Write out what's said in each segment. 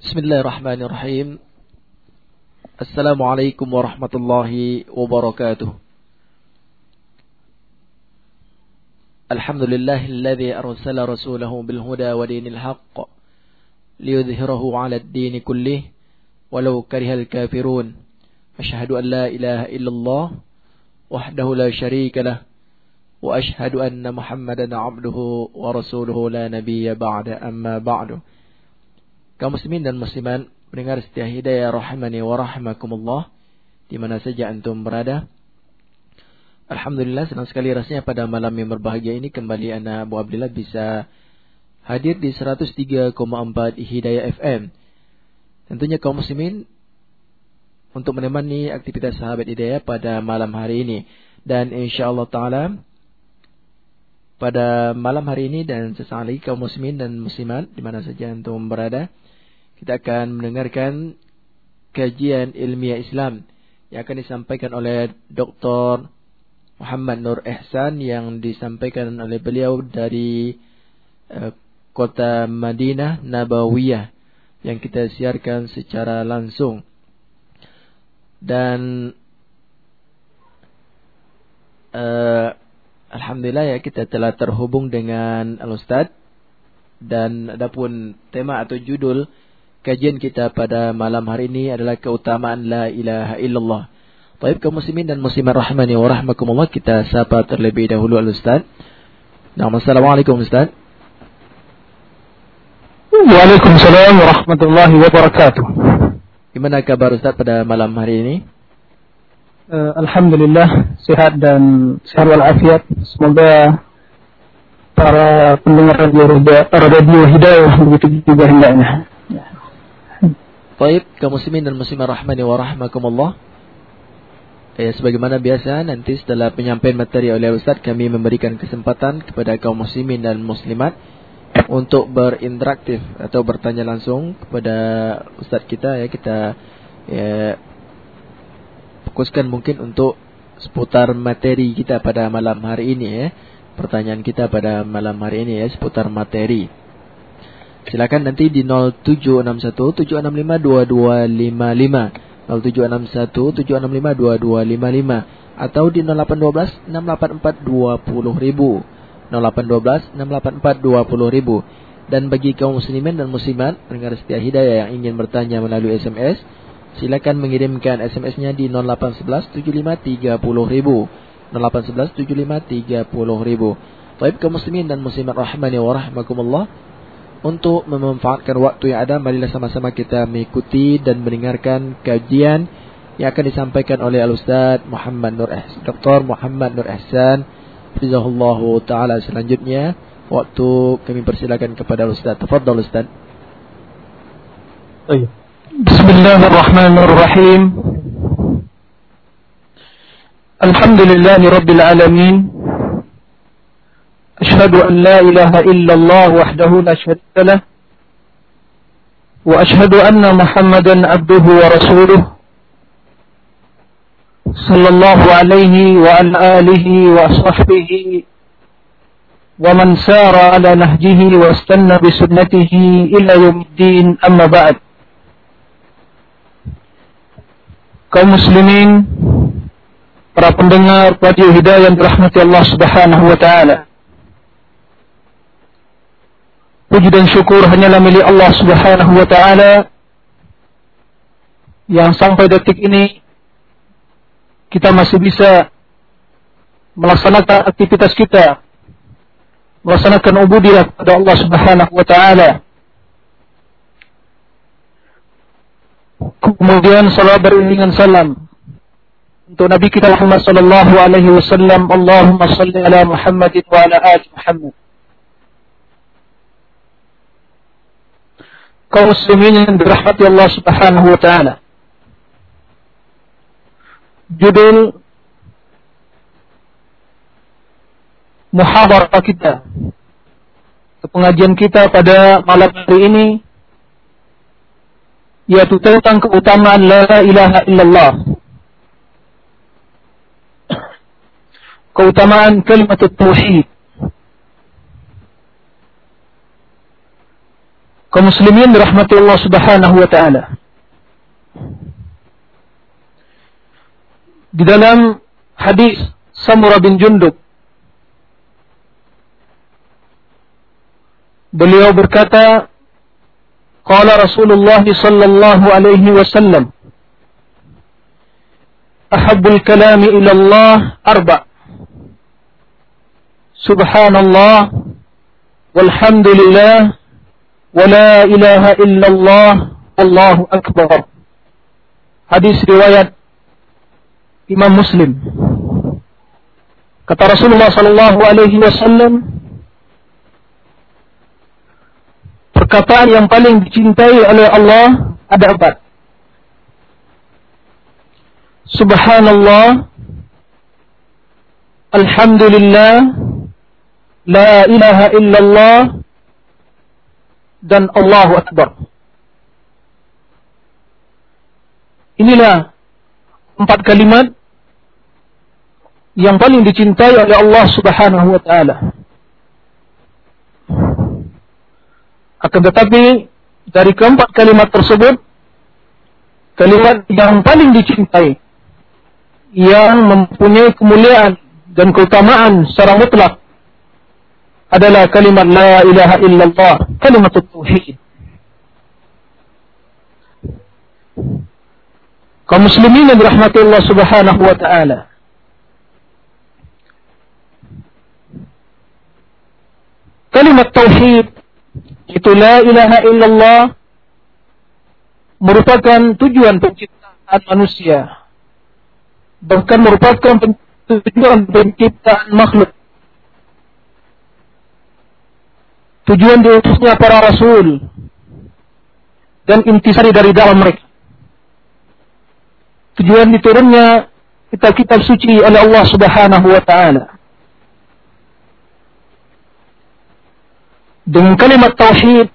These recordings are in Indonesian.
بسم الله الرحمن الرحيم السلام عليكم ورحمة الله وبركاته الحمد لله الذي أرسل رسوله بالهدى ودين الحق ليظهره على الدين كله ولو كره الكافرون أشهد أن لا إله إلا الله وحده لا شريك له وأشهد أن محمدا عبده ورسوله لا نبي بعد أما بعد kaum muslimin dan muslimat pendengar setia hidayah rahimani wa rahimakumullah di mana saja antum berada. Alhamdulillah senang sekali rasanya pada malam yang berbahagia ini kembali anak Abu Abdullah bisa hadir di 103,4 Hidayah FM. Tentunya kaum muslimin untuk menemani aktivitas sahabat hidayah pada malam hari ini dan insyaallah taala pada malam hari ini dan sesaat lagi kaum muslimin dan muslimat di mana saja antum berada kita akan mendengarkan kajian ilmiah Islam yang akan disampaikan oleh Dr. Muhammad Nur Ihsan yang disampaikan oleh beliau dari uh, kota Madinah Nabawiyah yang kita siarkan secara langsung. Dan uh, Alhamdulillah ya kita telah terhubung dengan Al-Ustaz dan adapun tema atau judul kajian kita pada malam hari ini adalah keutamaan la ilaha illallah. Baik kaum muslimin dan muslimat rahmani wa rahmakumullah kita sapa terlebih dahulu al Ustaz. Nah, Assalamualaikum Ustaz. Waalaikumsalam warahmatullahi wabarakatuh. Gimana kabar Ustaz pada malam hari ini? Uh, Alhamdulillah sehat dan sehat walafiat. Semoga para pendengar radio, radio hidayah begitu juga hendaknya. Baik, kaum muslimin dan muslimah rahmani wa rahmakumullah. Ya, sebagaimana biasa nanti setelah penyampaian materi oleh Ustaz kami memberikan kesempatan kepada kaum muslimin dan muslimat untuk berinteraktif atau bertanya langsung kepada Ustaz kita ya kita ya fokuskan mungkin untuk seputar materi kita pada malam hari ini ya. Pertanyaan kita pada malam hari ini ya seputar materi. Silakan nanti di 0761 765 2255 0761 765 2255 atau di 0812 684 20 ribu. 0812 684 20 ribu. Dan bagi kaum muslimin dan muslimat pendengar setia hidayah yang ingin bertanya melalui SMS silakan mengirimkan SMS-nya di 0811 75 30 ribu. 0811 75 30 ribu. Baik kaum muslimin dan muslimat rahmani wa rahmakumullah untuk memanfaatkan waktu yang ada, marilah sama-sama kita mengikuti dan mendengarkan kajian yang akan disampaikan oleh Al-Ustaz Muhammad Nur Ihsan, Dr. Muhammad Nur Ihsan. Fizahullahu ta'ala selanjutnya. Waktu kami persilakan kepada Al-Ustaz. Tafadhal Ustaz. Bismillahirrahmanirrahim. Alhamdulillahi Rabbil Alamin. أشهد أن لا إله إلا الله وحده لا شريك له وأشهد أن محمدا عبده ورسوله صلى الله عليه وعلى آله وصحبه ومن سار على نهجه واستنى بسنته إلى يوم الدين أما بعد. kaum muslimin para pendengar radio hidayah yang dirahmati Allah Subhanahu wa taala. Puji dan syukur hanyalah milik Allah Subhanahu wa taala yang sampai detik ini kita masih bisa melaksanakan aktivitas kita melaksanakan ubudiyah kepada Allah Subhanahu wa taala. Kemudian salat beriringan salam untuk Nabi kita Muhammad sallallahu alaihi wasallam. Allahumma salli ala Muhammadin wa ala ali Muhammad kaum muslimin yang dirahmati Allah Subhanahu wa taala. Judul muhadarah kita. Pengajian kita pada malam hari ini yaitu tentang keutamaan la ilaha illallah. Keutamaan kalimat tauhid kaum muslimin dirahmati Allah Subhanahu wa taala. Di dalam hadis Samurah bin Jundub beliau berkata qala Rasulullah sallallahu alaihi wasallam ahabbul kalami ila Allah arba' subhanallah walhamdulillah ولا إله إلا الله الله أكبر hadis riwayat Imam Muslim kata Rasulullah sallallahu alaihi wasallam perkataan yang paling dicintai oleh Allah ada empat Subhanallah Alhamdulillah La ilaha illallah dan Allahu Akbar. Inilah empat kalimat yang paling dicintai oleh Allah Subhanahu wa taala. Akan tetapi dari keempat kalimat tersebut kalimat yang paling dicintai yang mempunyai kemuliaan dan keutamaan secara mutlak adalah kalimat la ilaha illallah, kalimat tauhid. Kaum muslimin yang dirahmati Allah Subhanahu wa taala. Kalimat tauhid itu la ilaha illallah merupakan tujuan penciptaan manusia. Bahkan merupakan tujuan penciptaan makhluk tujuan diutusnya para rasul dan intisari dari dalam mereka. Tujuan diturunnya kitab-kitab suci oleh Allah Subhanahu wa taala. Dengan kalimat tauhid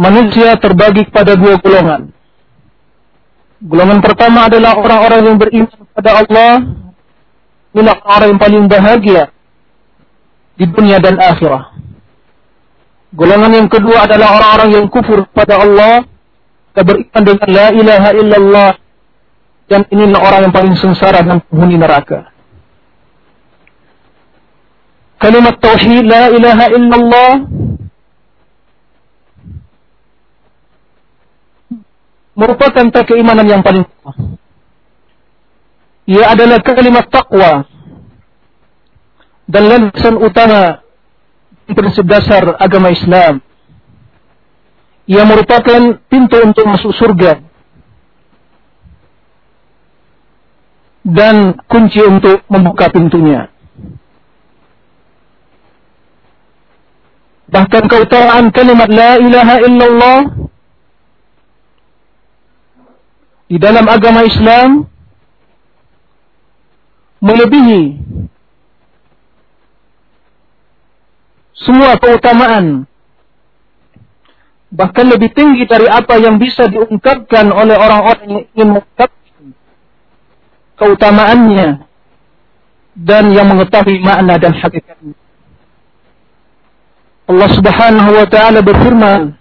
manusia terbagi kepada dua golongan. Golongan pertama adalah orang-orang yang beriman kepada Allah. Inilah orang yang paling bahagia di dunia dan akhirah. Golongan yang kedua adalah orang-orang yang kufur pada Allah. Beriman dengan la ilaha illallah. Dan inilah orang yang paling sengsara dan penghuni neraka. Kalimat tauhid la ilaha illallah. Merupakan keimanan yang paling Ia adalah kalimat taqwa dan landasan utama prinsip dasar agama Islam yang merupakan pintu untuk masuk surga dan kunci untuk membuka pintunya. Bahkan keutamaan kalimat la ilaha illallah di dalam agama Islam melebihi semua keutamaan bahkan lebih tinggi dari apa yang bisa diungkapkan oleh orang-orang yang ingin mengungkapkan keutamaannya dan yang mengetahui makna dan hakikatnya. Allah Subhanahu wa taala berfirman,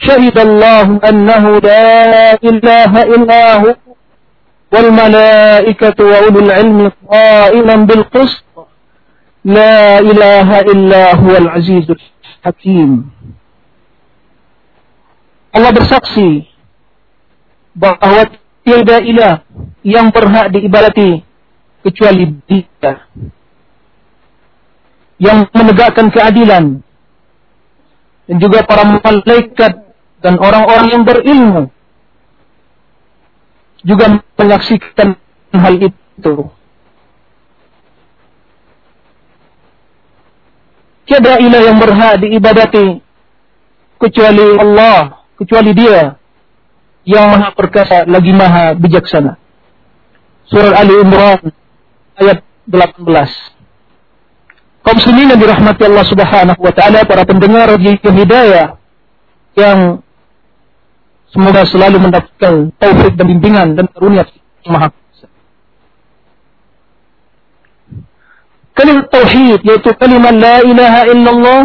"Syahidallahu annahu la ilaha illa hu wal malaikatu wa ulul ilmi qa'iman bil qist." لا إله إلا هو العزيز الحكيم Allah bersaksi bahwa tiada ilah yang berhak diibadati kecuali Dia yang menegakkan keadilan dan juga para malaikat dan orang-orang yang berilmu juga menyaksikan hal itu. Tiada ilah yang berhak diibadati kecuali Allah, kecuali Dia yang Maha Perkasa lagi Maha Bijaksana. Surah Ali Imran ayat 18. Kaum muslimin yang dirahmati Allah Subhanahu wa taala, para pendengar di hidayah yang semoga selalu mendapatkan taufik dan bimbingan dan karunia Maha Kalimat tauhid yaitu kalimat la ilaha illallah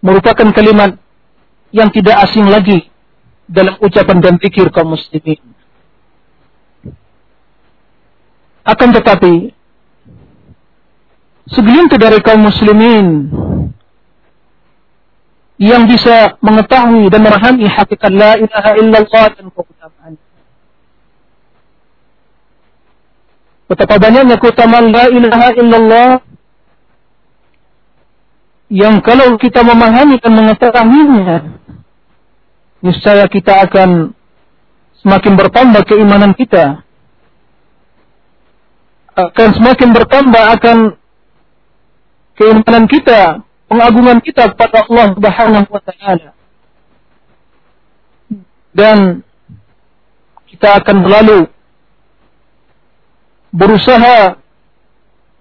merupakan kalimat yang tidak asing lagi dalam ucapan dan pikir kaum muslimin. Akan tetapi, segelintir dari kaum muslimin yang bisa mengetahui dan memahami hakikat la ilaha illallah dan keutamaan. Betapa banyaknya keutamaan la ilaha illallah yang kalau kita memahami dan mengetahuinya, niscaya kita akan semakin bertambah keimanan kita. Akan semakin bertambah akan keimanan kita, pengagungan kita kepada Allah Subhanahu wa taala. Dan kita akan selalu berusaha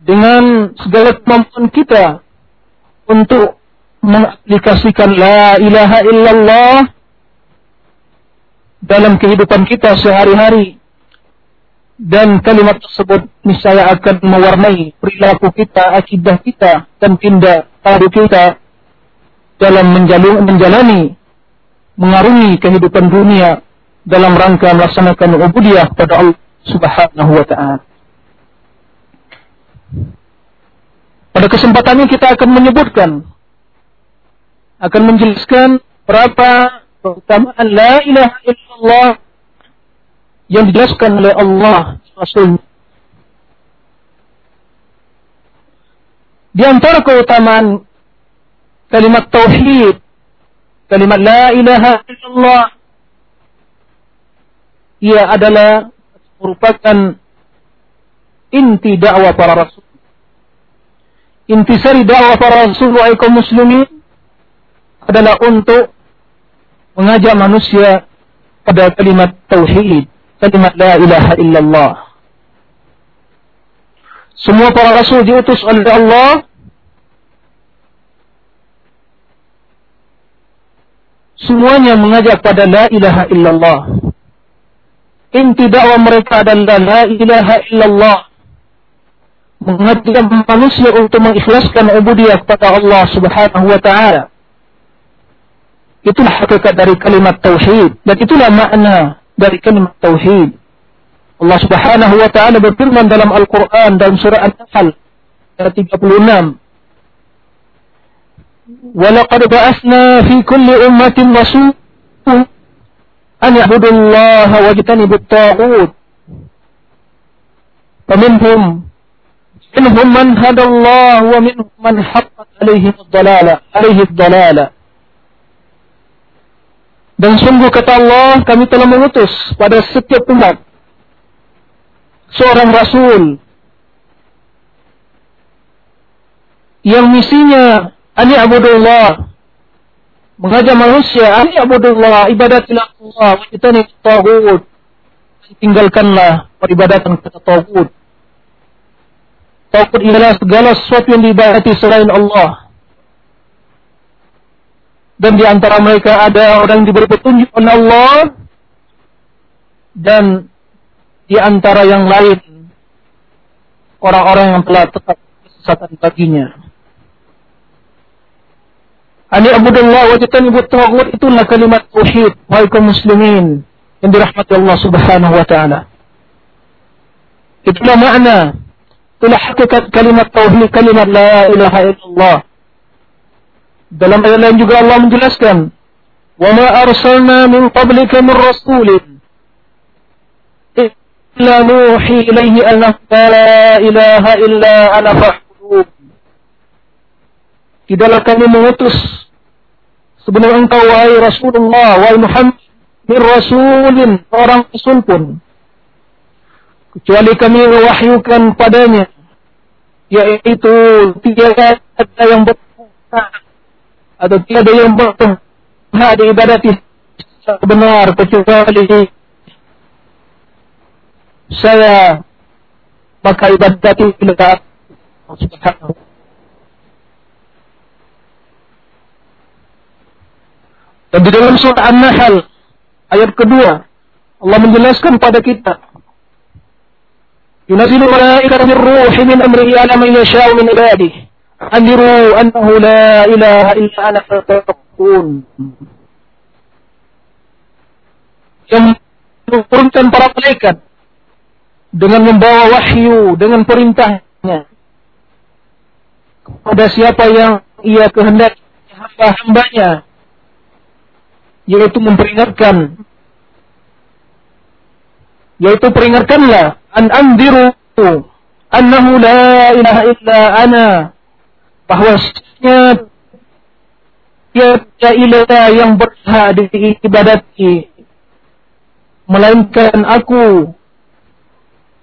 dengan segala kemampuan kita untuk mengaplikasikan la ilaha illallah dalam kehidupan kita sehari-hari dan kalimat tersebut niscaya akan mewarnai perilaku kita, akidah kita dan tindak tanduk kita dalam menjalani, menjalani mengarungi kehidupan dunia dalam rangka melaksanakan ubudiyah pada Allah Subhanahu wa taala. Pada kesempatan ini kita akan menyebutkan, akan menjelaskan berapa keutamaan la ilaha illallah yang dijelaskan oleh Allah Rasul. Di antara keutamaan kalimat tauhid, kalimat la ilaha illallah, ia adalah merupakan inti dakwah para rasul intisari dakwah para rasul wa kaum muslimin adalah untuk mengajak manusia pada kalimat tauhid, kalimat la ilaha illallah. Semua para rasul diutus oleh Allah semuanya mengajak pada la ilaha illallah. Inti dakwah mereka adalah la ilaha illallah mengajak manusia untuk mengikhlaskan ubudiyah kepada Allah Subhanahu wa taala. Itulah hakikat dari kalimat tauhid dan itulah makna dari kalimat tauhid. Allah Subhanahu wa taala berfirman dalam Al-Qur'an dalam surah An-Nahl ayat 36 ولقد بعثنا في كل أمة رسول أن يعبدوا الله واجتنبوا الطاغوت فمنهم minhum man hadallah wa minhum man haqqat alaihi dhalala alaihi dhalala dan sungguh kata Allah kami telah mengutus pada setiap umat seorang rasul yang misinya ani abudullah mengajak manusia ani abudullah ibadatilah Allah wa itani tagut tinggalkanlah peribadatan kata tagut Takut ialah segala sesuatu yang diibadati selain Allah. Dan di antara mereka ada orang yang diberi petunjuk oleh Allah. Dan di antara yang lain, orang-orang yang telah tetap kesesatan baginya. Ani abudullah wa jatanibu taghut itulah kalimat tauhid wahai kaum muslimin yang dirahmati Allah Subhanahu wa taala. Itulah makna Itulah hakikat kalimat tauhid, kalimat la ilaha illallah. Dalam ayat lain juga Allah menjelaskan, "Wa ma arsalna min qablika min rasulin illa nuhi ilaihi annahu la ilaha illa ana fa'budun." Tidaklah kami mengutus sebelum engkau wahai Rasulullah, wahai Muhammad, min rasulin, orang rasul pun kecuali kami mewahyukan padanya yaitu tiada ada yang berhak atau tiada yang berhak diibadati benar kecuali saya maka ibadati kepada subhanahu dan di dalam surah An-Nahl ayat kedua Allah menjelaskan pada kita ينزل الملائكة بالروح من أمره على من يشاء من عباده andiru annahu la ilaha illa ana fattaqun yang turunkan para malaikat dengan membawa wahyu dengan perintahnya kepada siapa yang ia kehendaki hamba-hambanya yaitu memperingatkan yaitu peringatkanlah an anziru annahu la ilaha illa ana. Bahwa tiada ilah yang berhak diibadati melainkan aku.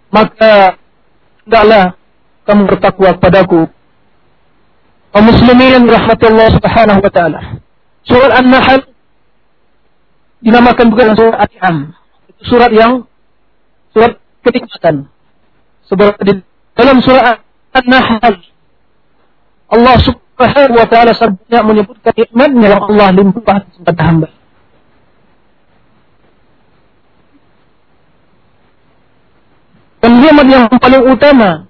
Maka hendaklah kamu bertakwa kepadaku. Kaum muslimin rahmatullah subhanahu wa taala. Surat an-nahl dinamakan bukan surat Al-An'am. Itu surat yang surat kenikmatan. Sebab di dalam surat an-nahl. Allah subhanahu wa taala sebanyak menyebutkan nikmatnya yang Allah limpahkan kepada hamba. Dan nikmat yang paling utama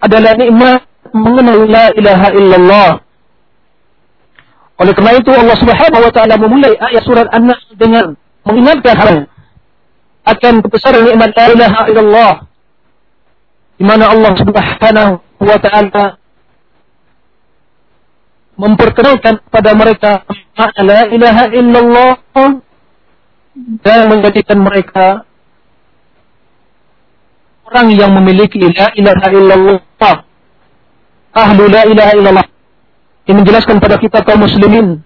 adalah nikmat mengenal la ilaha illallah. Oleh karena itu Allah Subhanahu wa taala memulai ayat surat An-Nahl dengan mengingatkan hal akan kebesaran nikmat la ilaha illallah di mana Allah Subhanahu wa taala memperkenalkan kepada mereka makna la ilaha illallah dan menjadikan mereka orang yang memiliki la ilaha illallah ahlu la ilaha illallah. Ini menjelaskan pada kita kaum muslimin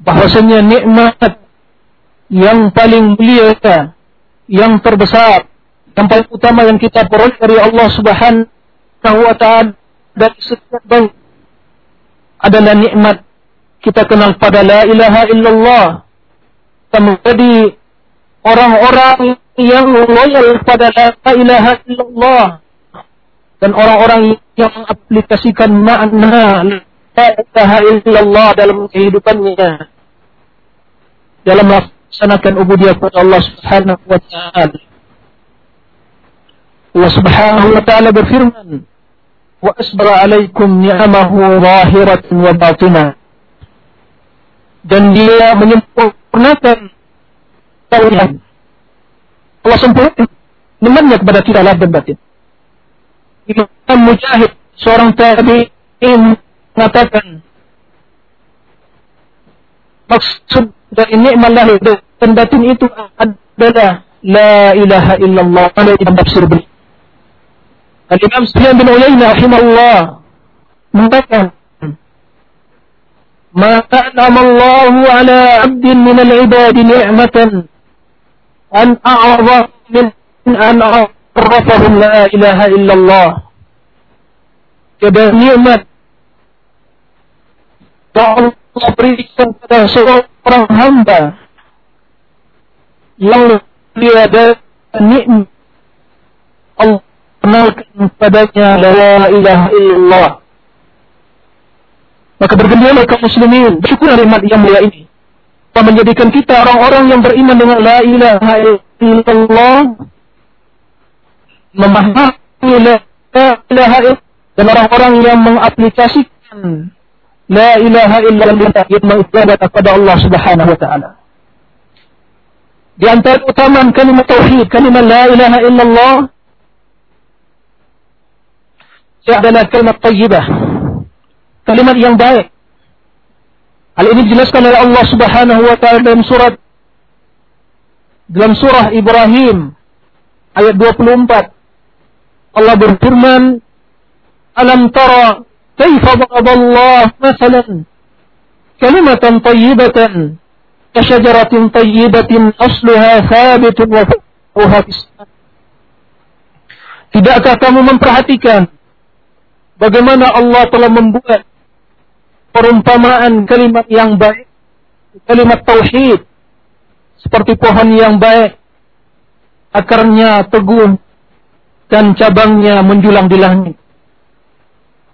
bahwasanya nikmat yang paling mulia yang terbesar yang paling utama yang kita peroleh dari Allah Subhanahu wa taala dari setiap baik adalah nikmat. Kita kenal pada la ilaha illallah. Menjadi orang-orang yang loyal pada la ilaha illallah. Dan orang-orang yang mengaplikasikan makna la ilaha illallah dalam kehidupannya. Dalam melaksanakan ubudiyah kepada Allah Subhanahu wa taala. Allah Subhanahu wa taala berfirman, "Wa asbara 'alaikum ni'amahu zahiratan wa batinah." Dan dia menyempurnakan tauhid. Allah sempurnakan nikmatnya kepada kita lahir dan batin. Imam Mujahid seorang tabi'in mengatakan maksud dari nikmat lahir dan batin itu adalah la ilaha illallah pada Imam tafsir beliau. Al-Imam Sufyan bin Uyainah rahimahullah mengatakan ما أنعم الله على عبد من العباد نعمة أن أعظم من أن عرفهم لا إله إلا الله Kepada nikmat yang Allah berikan kepada seorang hamba yang dia ada nikmat Allah kenalkan kepadanya la ilaha illallah Maka bergembiralah kaum muslimin, bersyukur nikmat yang mulia ini. Dan menjadikan kita orang-orang yang beriman dengan la ilaha illallah, memahami la ilaha illallah, dan orang-orang yang mengaplikasikan la ilaha illallah yang mengibadah kepada Allah Subhanahu wa taala. Di antara utamaan kalimat tauhid, kalimat la ilaha illallah adalah kalimat tayyibah kalimat yang baik. Hal ini dijelaskan oleh Allah Subhanahu wa taala dalam surat dalam surah Ibrahim ayat 24. Allah berfirman, "Alam tara kaifa daraba Allah masalan kalimatan tayyibatan kasyajaratin tayyibatin asluha thabitun wa fuhuha Tidakkah kamu memperhatikan bagaimana Allah telah membuat perumpamaan kalimat yang baik, kalimat tauhid, seperti pohon yang baik, akarnya teguh dan cabangnya menjulang di langit.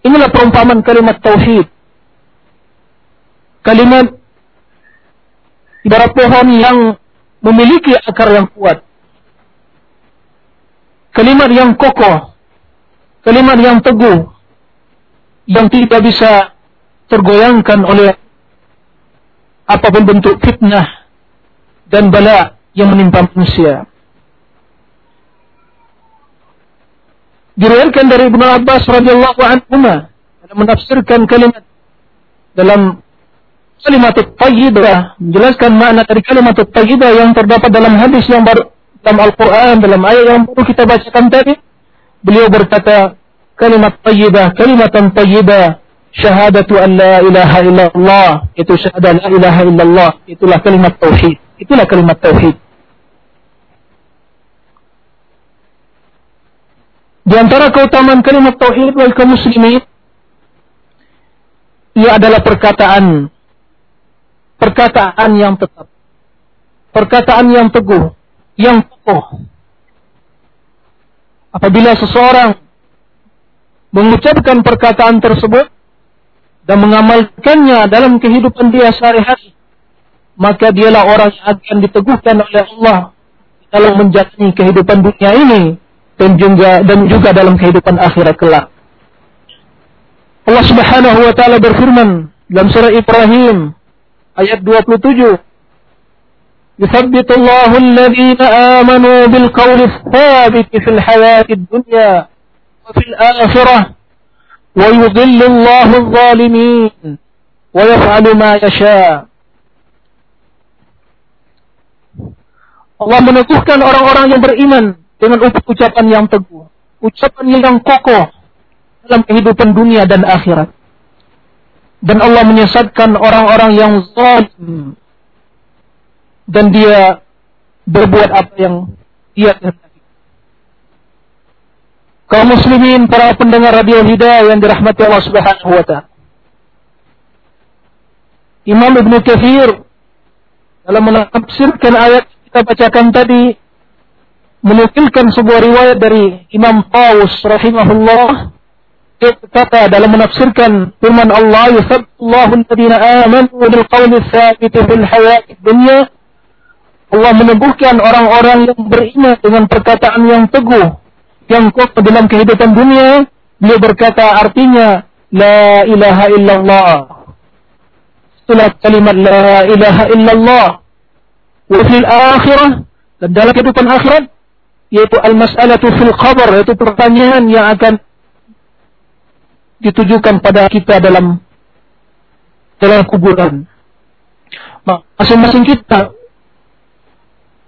Inilah perumpamaan kalimat tauhid. Kalimat ibarat pohon yang memiliki akar yang kuat. Kalimat yang kokoh. kalimat yang teguh yang tidak bisa tergoyangkan oleh apa pun bentuk fitnah dan bala yang menimpa manusia. Diriwayatkan dari Ibnu Abbas radhiyallahu anhu menafsirkan kalimat dalam kalimat tayyibah. Menjelaskan makna dari kalimat tayyibah yang terdapat dalam hadis yang baru dalam Al-Quran dalam ayat yang baru kita bacakan tadi. Beliau berkata kalimat tayyibah kalimatan tayyibah syahadatu an la ilaha illallah. Itu syahadat la ilaha illallah. Itulah kalimat tauhid. Itulah kalimat tauhid Di antara keutamaan kalimat tauhid wal kaum muslimin ia adalah perkataan perkataan yang tetap perkataan yang teguh yang kokoh. Apabila seseorang mengucapkan perkataan tersebut dan mengamalkannya dalam kehidupan dia sehari-hari maka dialah orang yang akan diteguhkan oleh Allah dalam menjalani kehidupan dunia ini dan juga dan juga dalam kehidupan akhirat kelak. Allah Subhanahu wa taala berfirman dalam surah Ibrahim ayat 27 يثبت الله الذين آمنوا بالقول الثابت في الحياة الدنيا وفي الآخرة ويضل الله الظالمين ويفعل ما يشاء Allah meneguhkan orang-orang yang beriman dengan ucapan yang teguh, ucapan yang kokoh dalam kehidupan dunia dan akhirat. Dan Allah menyesatkan orang-orang yang zalim dan dia berbuat apa yang dia kehendaki. Kaum muslimin, para pendengar radio hidayah yang dirahmati Allah Subhanahu wa taala. Imam Ibn Kathir dalam menafsirkan ayat kita bacakan tadi menukilkan sebuah riwayat dari Imam Taus rahimahullah. Dia berkata dalam menafsirkan firman Allah yusabbillahu alladhina amanu bil qawli tsabit fil hayati dunya. Allah meneguhkan orang-orang yang beriman dengan perkataan yang teguh yang kokoh dalam kehidupan dunia. Beliau berkata artinya la ilaha illallah. Itulah kalimat la ilaha illallah. Wa fil akhirah dan dalam kehidupan akhirat yaitu al-mas'alatu fil qabr yaitu pertanyaan yang akan ditujukan pada kita dalam dalam kuburan. Masing-masing kita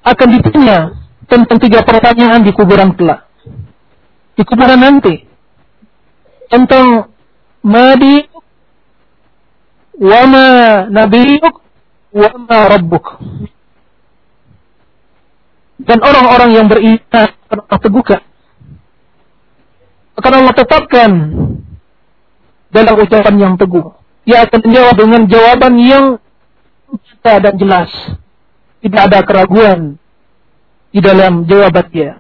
akan ditanya tentang tiga pertanyaan di kuburan kelak. Di kuburan nanti. Tentang madi wama nabiyuk wama rabbuk dan orang-orang yang beriman akan Allah teguhkan. Akan Allah tetapkan dalam ucapan yang teguh. Ia akan menjawab dengan jawaban yang nyata dan jelas. Tidak ada keraguan di dalam jawaban dia.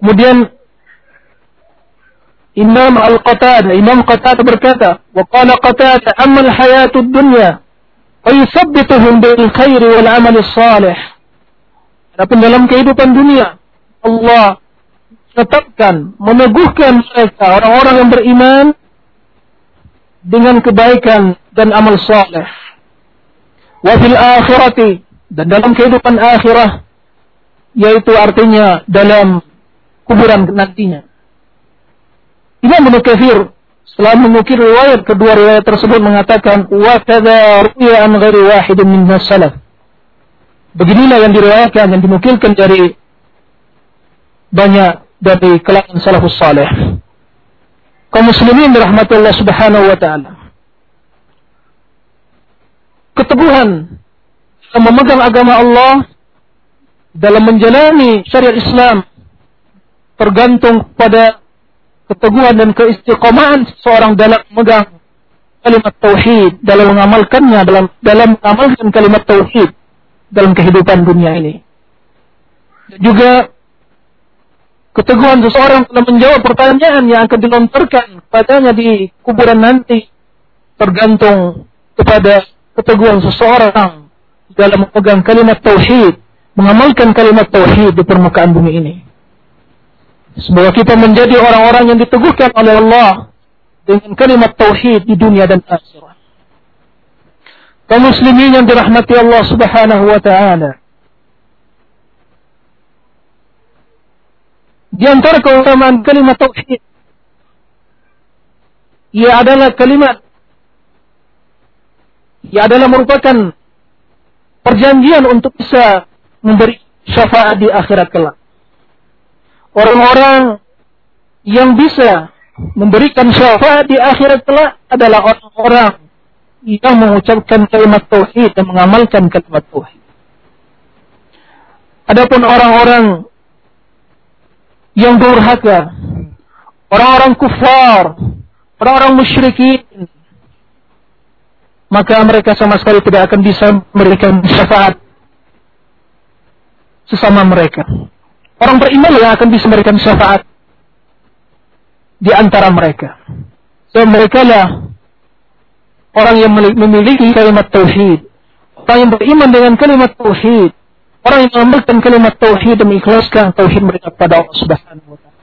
Kemudian Imam Al-Qatada, Imam Qatada berkata, "Wa qala Qatada, amma al-hayatud dunya wa yuthabbituhum bil khairi wal amali salih." Adapun dalam kehidupan dunia, Allah tetapkan, meneguhkan mereka orang-orang yang beriman dengan kebaikan dan amal saleh. Wa fil akhirati dan dalam kehidupan akhirah yaitu artinya dalam kuburan nantinya. Imam Ibnu Katsir setelah mengukir riwayat kedua riwayat tersebut mengatakan wa kadza ruya an ghairi wahidin min salaf Beginilah yang diriwayatkan yang dinukilkan dari banyak dari kalangan salafus saleh. Kaum muslimin dirahmati Allah Subhanahu wa taala. Keteguhan dalam memegang agama Allah dalam menjalani syariat Islam tergantung pada keteguhan dan keistiqomahan seseorang dalam memegang kalimat tauhid, dalam mengamalkannya, dalam dalam mengamalkan kalimat tauhid dalam kehidupan dunia ini. Dan juga keteguhan seseorang dalam menjawab pertanyaan yang akan dilontarkan padanya di kuburan nanti tergantung kepada keteguhan seseorang dalam memegang kalimat tauhid, mengamalkan kalimat tauhid di permukaan bumi ini. Semoga kita menjadi orang-orang yang diteguhkan oleh Allah dengan kalimat tauhid di dunia dan akhirat. Kaum muslimin yang dirahmati Allah Subhanahu wa taala. Di antara keutamaan kalimat tauhid ia adalah kalimat ia adalah merupakan perjanjian untuk bisa memberi syafaat di akhirat kelak. Orang-orang yang bisa memberikan syafaat di akhirat kelak adalah orang-orang yang mengucapkan kalimat tauhid dan mengamalkan kalimat tauhid. Adapun orang-orang yang durhaka, orang-orang kufar, orang-orang musyrikin, maka mereka sama sekali tidak akan bisa memberikan syafaat sesama mereka. Orang beriman yang akan bisa memberikan syafaat di antara mereka. So, mereka lah orang yang memiliki kalimat tauhid. Orang yang beriman dengan kalimat tauhid. Orang yang mengamalkan kalimat tauhid dan mengikhlaskan tauhid mereka kepada Allah Subhanahu wa taala.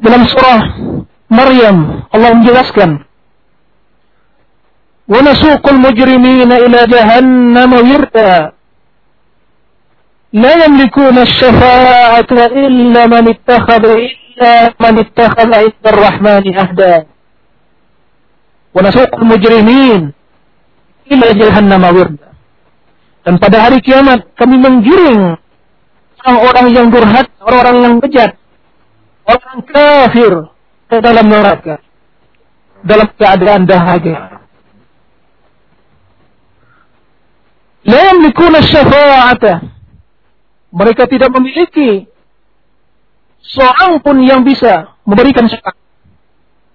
Dalam surah Maryam Allah menjelaskan ونسوق المجرمين إلى جهنم وردا لا يملكون الشفاعة إلا من اتخذ إلا من اتخذ عند الرحمن أهدا ونسوق المجرمين إلى جهنم وردا dan pada hari kiamat kami menggiring orang-orang yang durhat, orang-orang yang bejat, orang kafir ke dalam neraka dalam keadaan dahaga. La yamlikuna syafa'ata mereka tidak memiliki seorang pun yang bisa memberikan syafaat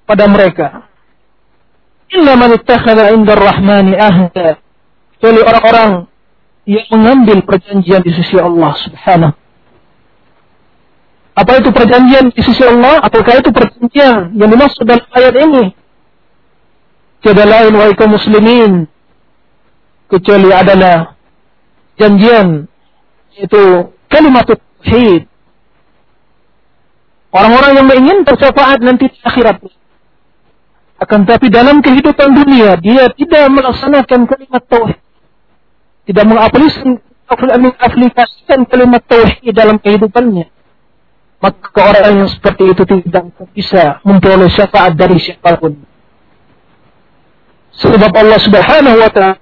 pada mereka. Illa man ittakhadha 'inda ar-rahmani ahda. Kecuali orang-orang yang mengambil perjanjian di sisi Allah Subhanahu. Apa itu perjanjian di sisi Allah? Apakah itu perjanjian yang dimaksud dalam ayat ini? Tiada lain wahai kaum muslimin kecuali adalah janjian itu kalimat tauhid. Orang-orang yang menginginkan syafaat nanti di akhirat. Akan tapi dalam kehidupan dunia dia tidak melaksanakan kalimat tauhid. Tidak mengaplikasikan kalimat tauhid dalam kehidupannya. Maka orang yang seperti itu tidak bisa memperoleh syafaat dari siapa pun. Sebab Allah Subhanahu wa taala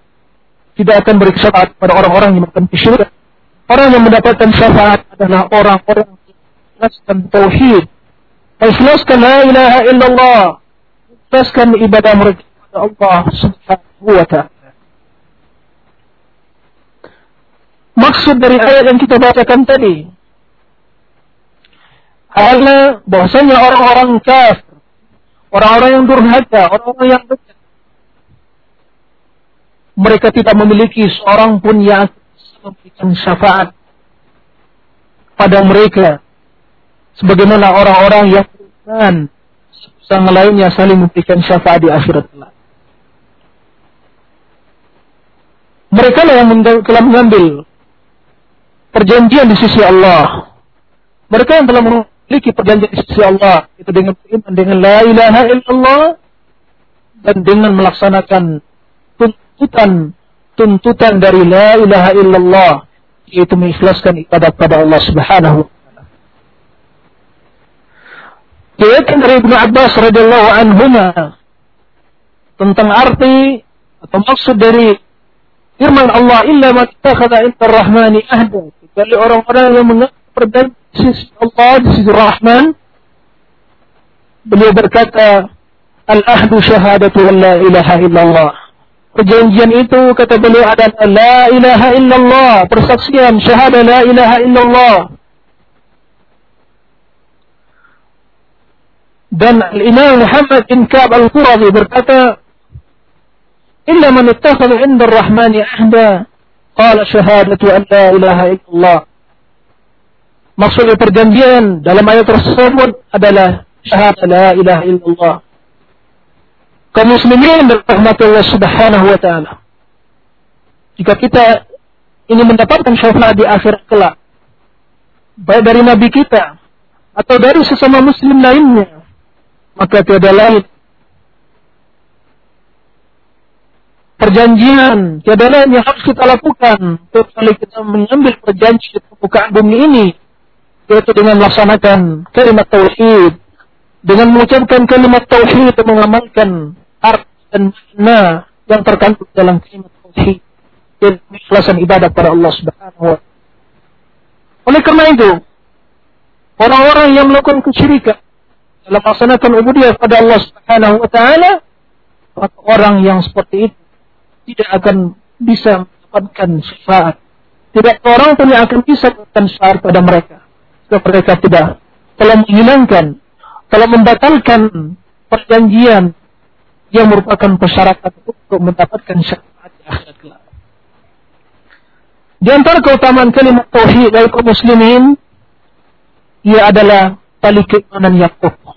tidak akan beri syafaat pada orang-orang yang melakukan kesyirikan Orang yang mendapatkan syafaat adalah orang-orang yang menjelaskan tauhid, menjelaskan la ilaha illallah, menjelaskan ibadah mereka kepada Allah Subhanahu wa taala. Maksud dari ayat yang kita bacakan tadi adalah bahwasanya orang-orang kafir, orang-orang yang durhaka, orang-orang yang bejat, mereka tidak memiliki seorang pun yang memberikan syafaat pada mereka sebagaimana orang-orang yang beriman sang lainnya saling memberikan syafaat di akhirat kelak. Mereka lah yang telah mengambil perjanjian di sisi Allah. Mereka yang telah memiliki perjanjian di sisi Allah itu dengan beriman dengan la ilaha illallah dan dengan melaksanakan tuntutan tuntutan dari la ilaha illallah yaitu mengikhlaskan ibadah kepada Allah Subhanahu taala. Diriwayatkan dari Ibnu Abbas radhiyallahu anhuma. Tentang arti atau maksud dari firman Allah illa man ittakhadha inda rahmani ahda. Kecuali orang-orang yang mengambil sisi Allah di sisi Rahman beliau berkata al-ahdu syahadatu la ilaha illallah. Perjanjian itu kata beliau adalah la ilaha illallah, persaksian syahadah la ilaha illallah. Dan Imam Muhammad bin Ka'ab al-Qurazi berkata, "Illa man ittakhadha 'inda ar-Rahman ahda, qala syahadatu an la ilaha illallah." Maksud perjanjian dalam ayat tersebut adalah syahadah la ilaha illallah kaum muslimin berrahmat Allah Subhanahu wa taala. Jika kita ini mendapatkan syafaat di akhir kelak, baik dari nabi kita atau dari sesama muslim lainnya maka tiada lain. Perjanjian tiada lain yang harus kita lakukan kecuali kita mengambil perjanjian permukaan bumi ini yaitu dengan melaksanakan kalimat tauhid dengan mengucapkan kalimat tauhid dan mengamalkan arti dan makna yang terkandung dalam kalimat tauhid. Dan ikhlasan ibadah pada Allah Subhanahu wa Oleh karena itu, orang-orang yang melakukan kesyirikan dalam melaksanakan ubudiyah pada Allah Subhanahu wa taala, orang yang seperti itu tidak akan bisa mendapatkan syafaat. Tidak orang pun yang akan bisa mendapatkan syafaat pada mereka. Jika mereka tidak telah menghilangkan, telah membatalkan perjanjian yang merupakan persyaratan untuk mendapatkan syafaat di akhirat kelak. Di antara keutamaan kalimat tauhid dari kaum muslimin ia adalah tali keimanan yang kokoh.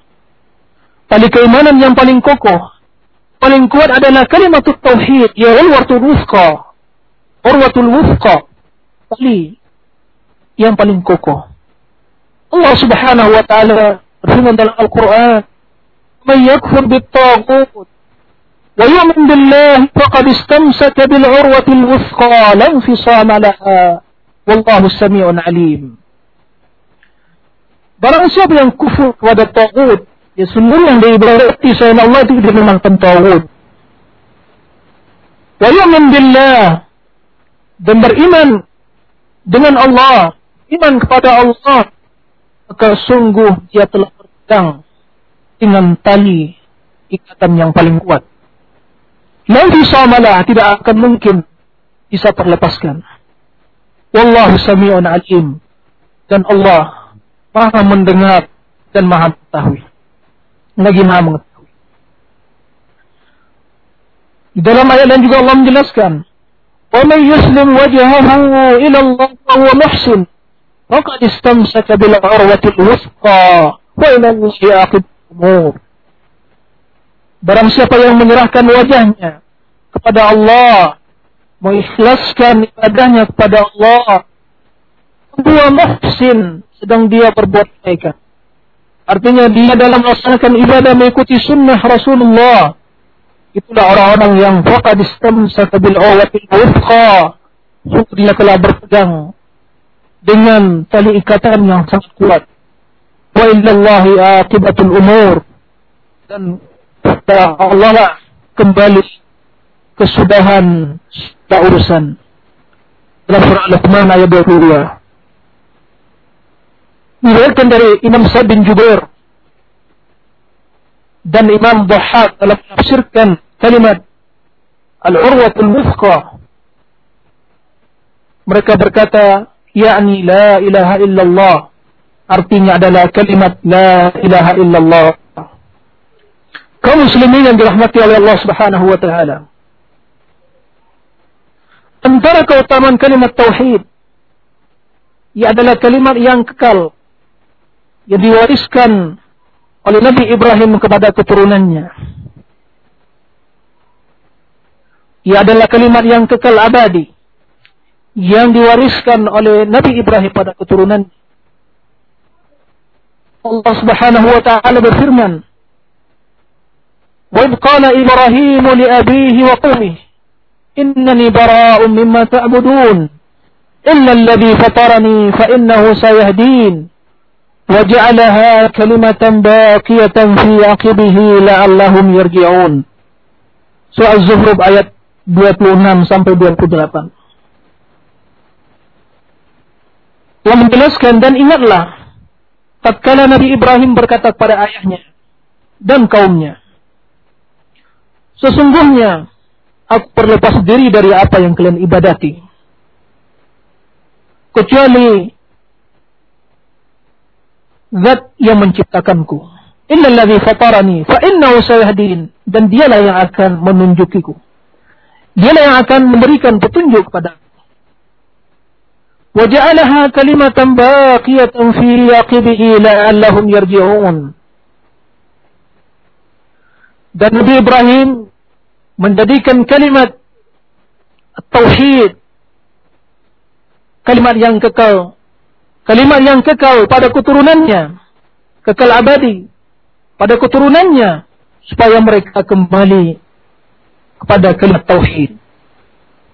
Tali keimanan yang paling kokoh, paling kuat adalah kalimat tauhid, ya urwatul wufqa. Urwatul wufqa. Tali yang paling kokoh. Allah Subhanahu wa taala berfirman dalam Al-Qur'an, "Man yakfur bit-taghut ويؤمن بالله فقد استمسك بالعروة الوثقى لا انفصام لها والله السميع العليم Barang siapa yang kufur kepada Tawud, ya sungguh yang diibarati selain Allah itu dia memang pentawud. Wa yu'min billah dan beriman dengan Allah, iman kepada Allah, maka sungguh dia telah berpegang dengan tali ikatan yang paling kuat. Nanti samalah tidak akan mungkin bisa terlepaskan. Wallahu sami'un alim. Dan Allah maha mendengar dan maha mengetahui Lagi maha mengetahui. Di dalam ayat lain juga Allah menjelaskan. وَمَنْ يُسْلِمْ وَجْهَهُ إِلَى اللَّهِ وَهُوَ مُحْسِنٌ فَقَدْ اسْتَمْسَكَ بِالْعُرْوَةِ الْوُثْقَى وَإِلَى اللَّهِ عَاقِبَةُ الْأُمُورِ Barang siapa yang menyerahkan wajahnya kepada Allah, mengikhlaskan ibadahnya kepada Allah, dua muhsin sedang dia berbuat kebaikan. Artinya dia dalam melaksanakan ibadah mengikuti sunnah Rasulullah. Itulah orang-orang yang faqad istamsaka bil awatil wufqa. Dia telah berpegang dengan tali ikatan yang sangat kuat. Wa illallahi aqibatul umur. Dan Allah lah kembali kesudahan segala urusan. Dalam surah Al-Luqman ayat 22. Diriwayatkan dari Imam Sa'id bin Jubair dan Imam Dhahab dalam menafsirkan kalimat Al-Urwatul Wuthqa. Mereka berkata, yakni la ilaha illallah. Artinya adalah kalimat la ilaha illallah kaum muslimin yang dirahmati oleh Allah Subhanahu wa taala. Antara keutamaan kalimat tauhid ia adalah kalimat yang kekal yang diwariskan oleh Nabi Ibrahim kepada keturunannya. Ia adalah kalimat yang kekal abadi yang diwariskan oleh Nabi Ibrahim pada keturunan. Allah Subhanahu wa taala berfirman, "Wa qala Ibrahim li abihi wa qumihi, innani bara'un mimma ta'budun illa alladhi fatarani fa innahu sayahdin." وجعلها كلمة باقية في عقبه لعلهم يرجعون Surah Az-Zukhruf ayat 26 sampai 28. Yang menjelaskan dan ingatlah tatkala Nabi Ibrahim berkata kepada ayahnya dan kaumnya Sesungguhnya aku berlepas diri dari apa yang kalian ibadati. Kecuali zat yang menciptakanku. Innalladhi fatarani fa innahu sayahdin dan dialah yang akan menunjukiku. Dialah yang akan memberikan petunjuk kepada Wa ja'alaha kalimatan baqiyatan fi yaqibi la'allahum yarji'un. Dan Nabi Ibrahim menjadikan kalimat tauhid kalimat yang kekal kalimat yang kekal pada keturunannya, kekal abadi pada keturunannya, supaya mereka kembali kepada kalimat tauhid.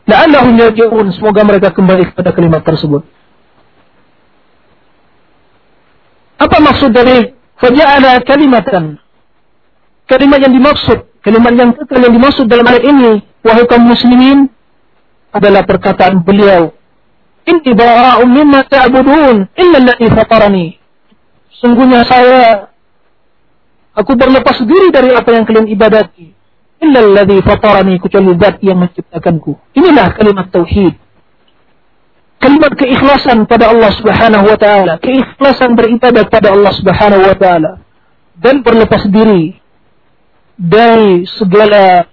La'allahum yarji'un, semoga mereka kembali kepada kalimat tersebut. Apa maksud dari faja'ala kalimatan? Kalimat yang dimaksud, kalimat yang kekal yang dimaksud dalam ayat ini, wahai kaum muslimin, adalah perkataan beliau. Inni bara'un mimma ta'budun illa alladhi fatarani. Sungguhnya saya aku berlepas diri dari apa yang kalian ibadati illa alladhi fatarani kecuali zat yang menciptakanku. Inilah kalimat tauhid. Kalimat keikhlasan pada Allah Subhanahu wa taala, keikhlasan beribadah pada Allah Subhanahu wa taala dan berlepas diri dari segala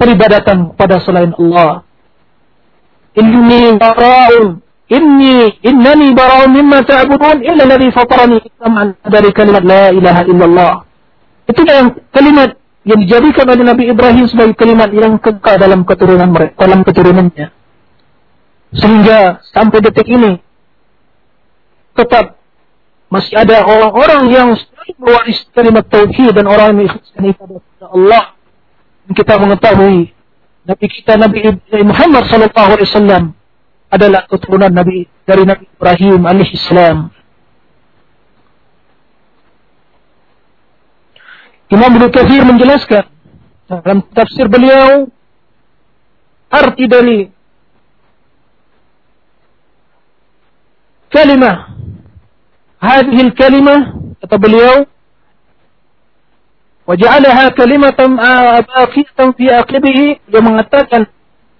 peribadatan pada selain Allah. Inni bara'un inni innani bara'un mimma ta'budun illa alladhi fatarani dari kalimat la ilaha illallah. Itu yang kalimat yang dijadikan oleh Nabi Ibrahim sebagai kalimat yang kekal dalam keturunan mereka, dalam keturunannya. Sehingga sampai detik ini tetap masih ada orang-orang yang mewaris kalimat tauhid dan orang yang ibadah kepada Allah. Kita mengetahui Nabi kita Nabi Muhammad sallallahu alaihi wasallam adalah keturunan Nabi dari Nabi Ibrahim alaihi salam. Imam Ibn Kathir menjelaskan dalam tafsir beliau arti dari kalimah hadhihi kalimah kata beliau waja'alaha kalimatan baqiyatan fi aqibihi. Dia mengatakan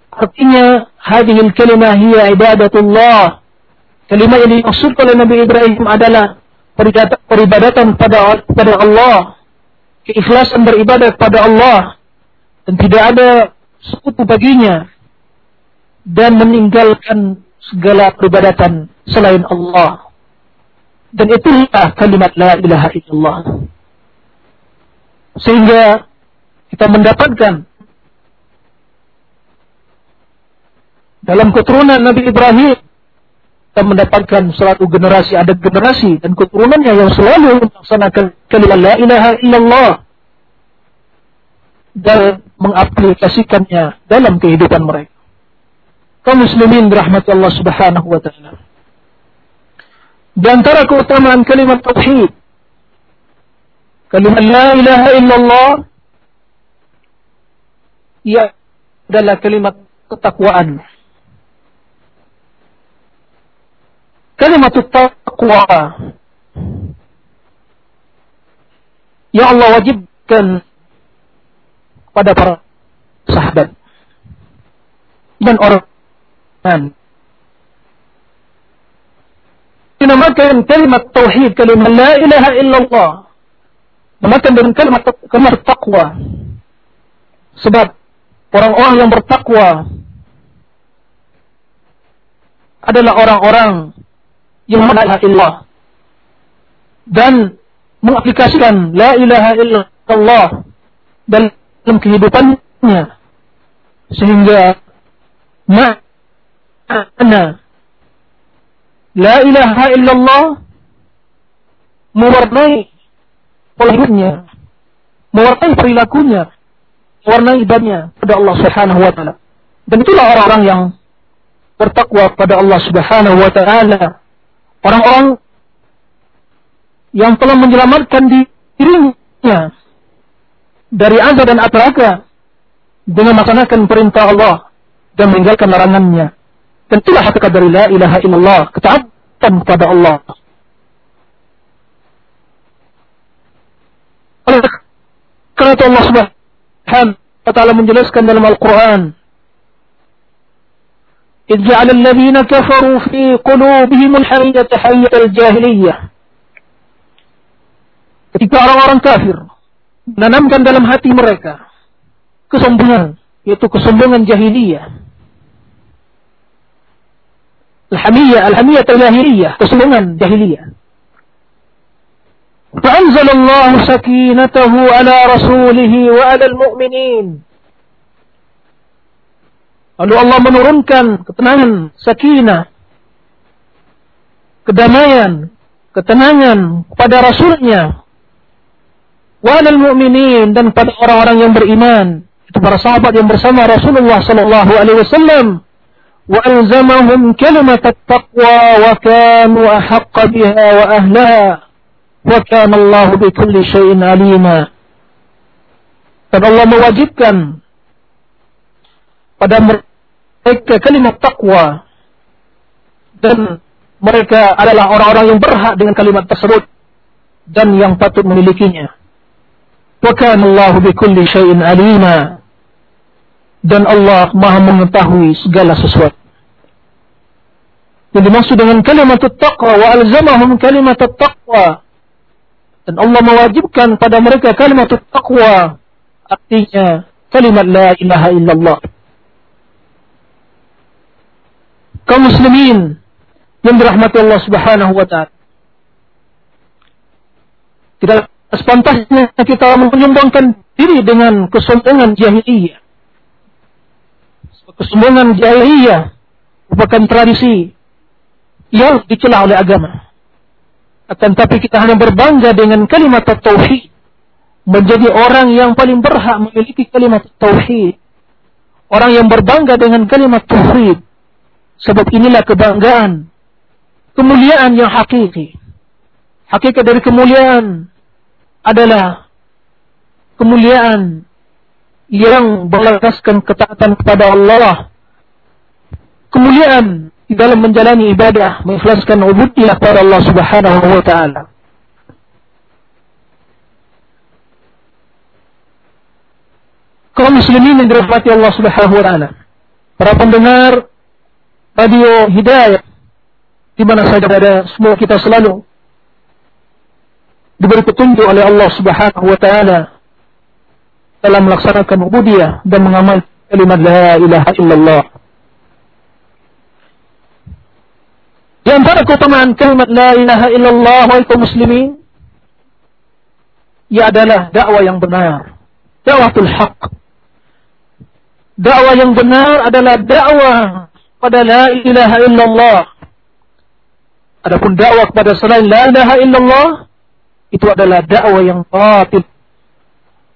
artinya hadhihi kalimah hiya ibadatullah. Kalimat yang dimaksudkan oleh Nabi Ibrahim adalah peribadatan pada pada Allah. Keikhlasan beribadah kepada Allah. Dan tidak ada sekutu baginya. Dan meninggalkan segala peribadatan selain Allah. Dan itulah kalimat la ilaha illallah. Sehingga kita mendapatkan dalam keturunan Nabi Ibrahim kita mendapatkan suatu generasi ada generasi dan keturunannya yang selalu melaksanakan kalimat la ilaha illallah dan mengaplikasikannya dalam kehidupan mereka. Kaum muslimin rahmat Allah Subhanahu wa taala. Di antara keutamaan kalimat tauhid kalimat la ilaha illallah ia adalah kalimat ketakwaan. Kalimat taqwa. Ya Allah wajibkan pada para sahabat dan orang dinamakan kalimat tauhid kalimat la ilaha illallah dinamakan dengan kalimat kalimat taqwa. Sebab orang-orang yang bertakwa adalah orang-orang yang mengenal Allah dan mengaplikasikan la ilaha illallah dalam kehidupannya. Sehingga makna la ilaha illallah mewarnai pola mewarnai perilakunya mewarnai ibadahnya pada Allah Subhanahu wa taala dan itulah orang-orang yang bertakwa pada Allah Subhanahu wa taala orang-orang yang telah menyelamatkan dirinya dari azab dan neraka dengan melaksanakan perintah Allah dan meninggalkan larangannya. Dan itulah hakikat dari la ilaha illallah, ketaatan kepada Allah. Oleh karena itu Allah subhanahu wa ta'ala menjelaskan dalam Al-Quran إذ جعل الذين كفروا في قلوبهم الحمية حية الجاهلية ketika orang-orang kafir menanamkan dalam hati mereka kesombongan yaitu kesombongan jahiliyah al-hamiyah al-hamiyah al-jahiliyah kesombongan jahiliyah فأنزل الله سكينته على رسوله وعلى المؤمنين Lalu Allah menurunkan ketenangan, sakinah kedamaian, ketenangan kepada Rasulnya, wal mu'minin dan pada orang-orang yang beriman, itu para sahabat yang bersama Rasulullah sallallahu alaihi wasallam. Wa alzamahum kalimat at-taqwa wa kanu ahaqqa biha wa ahlaha. Allah bi kulli syai'in alima. Dan Allah mewajibkan pada mereka kalimat takwa dan mereka adalah orang-orang yang berhak dengan kalimat tersebut dan yang patut memilikinya. Allah bi kulli syai'in alima. Dan Allah Maha mengetahui segala sesuatu. Yang dimaksud dengan kalimat taqwa wa alzamahum kalimat taqwa. Dan Allah mewajibkan pada mereka kalimat taqwa. Artinya kalimat la ilaha illallah. Kaum muslimin yang dirahmati Allah Subhanahu wa taala. Tidak sepantasnya kita menyumbangkan diri dengan kesombongan jahiliyah. Kesombongan jahiliyah merupakan tradisi yang dicela oleh agama. Akan tapi kita hanya berbangga dengan kalimat tauhid. Menjadi orang yang paling berhak memiliki kalimat tauhid. Orang yang berbangga dengan kalimat tauhid. Sebab inilah kebanggaan kemuliaan yang hakiki. Hakikat dari kemuliaan adalah kemuliaan yang berlandaskan ketaatan kepada Allah. Kemuliaan dalam menjalani ibadah, mengikhlaskan ubudiyah kepada Allah Subhanahu wa taala. Kaum muslimin yang dirahmati Allah Subhanahu wa taala. Para pendengar radio Hidayah di mana saja berada, semua kita selalu diberi petunjuk oleh Allah Subhanahu wa taala dalam melaksanakan ubudiyah dan mengamal kalimat la ilaha illallah. Di antara keutamaan kalimat la ilaha illallah wa kaum muslimin ia adalah dakwah yang benar, dakwatul haq. Dakwah yang benar adalah dakwah pada la ilaha illallah Adapun dakwah kepada selain la ilaha illallah itu adalah dakwah yang batil.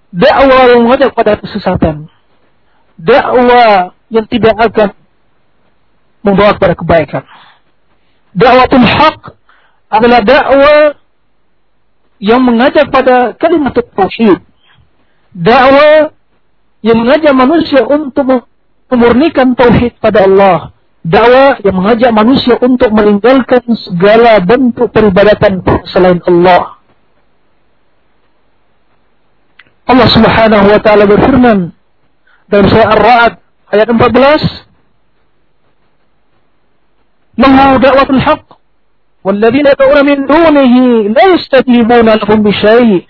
Dakwah yang mengajak pada kesesatan. Dakwah yang tidak akan membawa kepada kebaikan. Dakwatul haq adalah dakwah yang mengajak pada kalimat tauhid. Dakwah yang mengajak manusia untuk memurnikan tauhid pada Allah dakwah yang mengajak manusia untuk meninggalkan segala bentuk peribadatan selain Allah. Allah Subhanahu wa taala berfirman dalam surah Ar-Ra'd ayat 14 له دعوة الحق؟ والذين يدعون من دونه لا يستجيبون لهم بشيء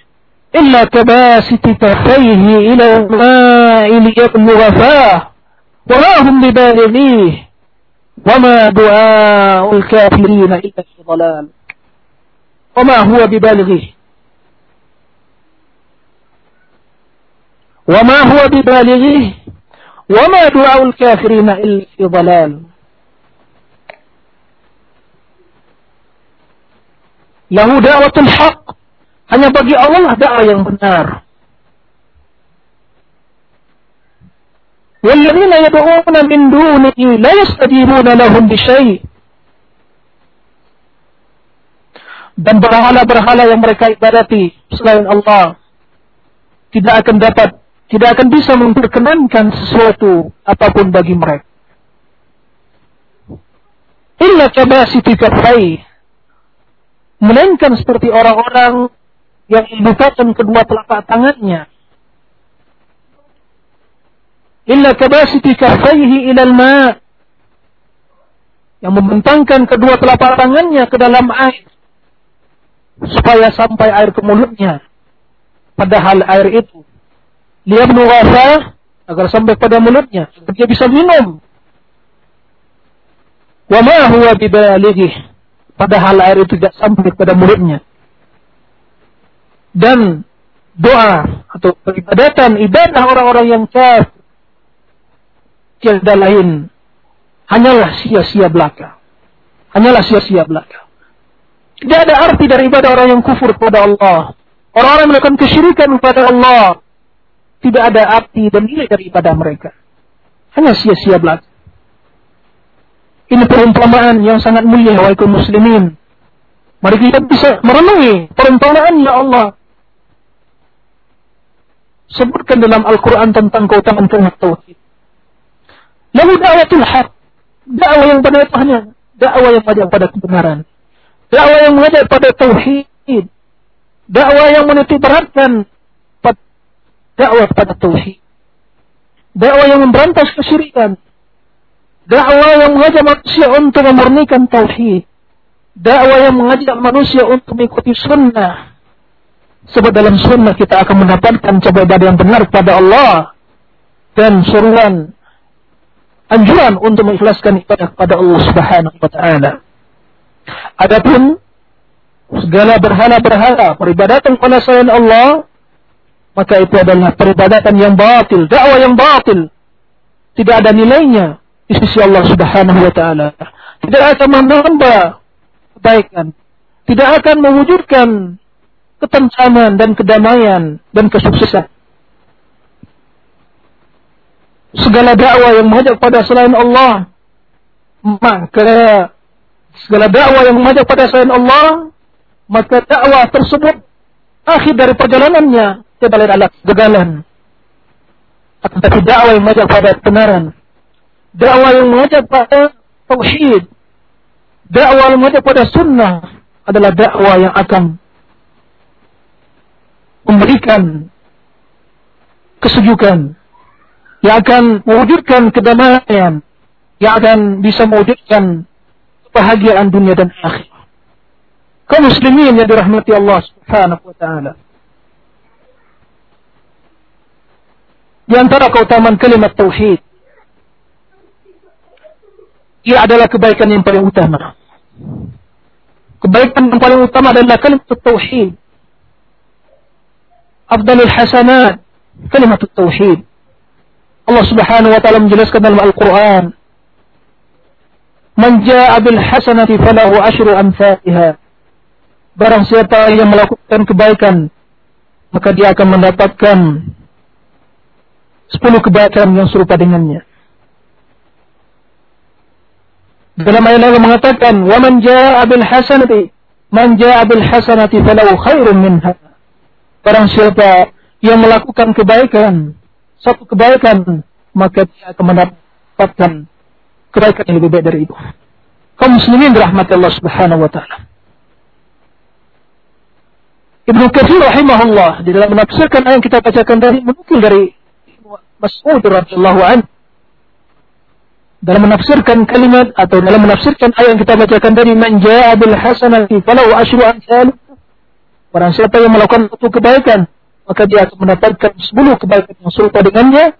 إلا كباسط كفيه إلى الماء ليبلغ فاه وما هم ببالغيه وما دعاء الكافرين إلا في ضلال. وما هو ببالغه وما هو ببالغه وما دعاء الكافرين إلا في ضلال. له دعوة الحق hanya bagi Allah dakwah yang benar والذين يدعون من دونه لا يستجيبون لهم بشيء dan berhala-berhala yang mereka ibadati selain Allah tidak akan dapat tidak akan bisa memperkenankan sesuatu apapun bagi mereka illa kabasiti kafai melainkan seperti orang-orang yang membukakan kedua telapak tangannya. Illa kabasiti kaffaihi ilal ma. Yang membentangkan kedua telapak tangannya ke dalam air. Supaya sampai air ke mulutnya. Padahal air itu dia menurasa agar sampai pada mulutnya. Agar dia bisa minum. Wa ma huwa bibalighi padahal air itu tidak sampai pada mulutnya dan doa atau peribadatan ibadah orang-orang yang kafir tiada lain hanyalah sia-sia belaka. Hanyalah sia-sia belaka. Tidak ada arti dari ibadah orang yang kufur kepada Allah. Orang-orang melakukan kesyirikan kepada Allah. Tidak ada arti dan nilai dari ibadah mereka. Hanya sia-sia belaka. Ini perumpamaan yang sangat mulia wahai kaum muslimin. Mari kita bisa merenungi perumpamaan ya Allah. Sebutkan dalam Al-Quran tentang keutamaan tauhid. Lalu da'watul haq. Dakwah yang pada Tuhannya. Dakwah yang mengajak pada kebenaran. Dakwah yang mengajak pada tauhid. Dakwah yang menitik beratkan dakwah pada tauhid. Dakwah yang memberantas kesyirikan. Dakwah yang mengajak manusia untuk memurnikan tauhid. Dakwah yang mengajak manusia untuk mengikuti sunnah. Sebab dalam sunnah kita akan mendapatkan coba yang benar kepada Allah. Dan suruhan anjuran untuk mengikhlaskan ibadah kepada Allah Subhanahu wa taala. Adapun segala berhala-berhala peribadatan kepada selain Allah maka itu adalah peribadatan yang batil, dakwah yang batil. Tidak ada nilainya di sisi Allah Subhanahu wa taala. Tidak akan menambah kebaikan. Tidak akan mewujudkan ketentraman dan kedamaian dan kesuksesan. Segala dakwah yang mengajak pada selain Allah, maka segala dakwah yang mengajak pada selain Allah, maka dakwah tersebut akhir dari perjalanannya adalah adalah kegagalan. Akan tetapi dakwah yang mengajak pada kebenaran. Dakwah yang mengajak pada tauhid. Dakwah yang mengajak pada sunnah adalah dakwah yang akan memberikan kesejukan yang akan mewujudkan kedamaian yang akan bisa mewujudkan kebahagiaan dunia dan akhirat. Kaum muslimin yang dirahmati Allah Subhanahu wa taala. Di antara keutamaan kalimat tauhid ia adalah kebaikan yang paling utama. Kebaikan yang paling utama adalah kalimat tauhid. Afdalul hasanat kalimat tauhid. Allah Subhanahu wa taala menjelaskan dalam Al-Qur'an Man jaa'a bil hasanati falahu asyru amsalha. Barang siapa yang melakukan kebaikan maka dia akan mendapatkan sepuluh kebaikan yang serupa dengannya. Dalam ayat lain mengatakan, "Wa man jaa'a bil hasanati, man jaa'a bil hasanati falahu khairun minha." Barang siapa yang melakukan kebaikan, satu kebaikan, maka dia akan mendapatkan kebaikan yang lebih baik dari itu. Kaum muslimin dirahmati Allah Subhanahu wa taala. Ibnu Katsir rahimahullah di dalam menafsirkan ayat yang kita bacakan tadi menukil dari Mas'ud radhiyallahu anhu dalam menafsirkan kalimat atau dalam menafsirkan ayat yang kita bacakan tadi man jaa bil hasanati falahu asyru amsal Barang siapa yang melakukan satu kebaikan maka dia akan mendapatkan 10 kebaikan yang serupa dengannya.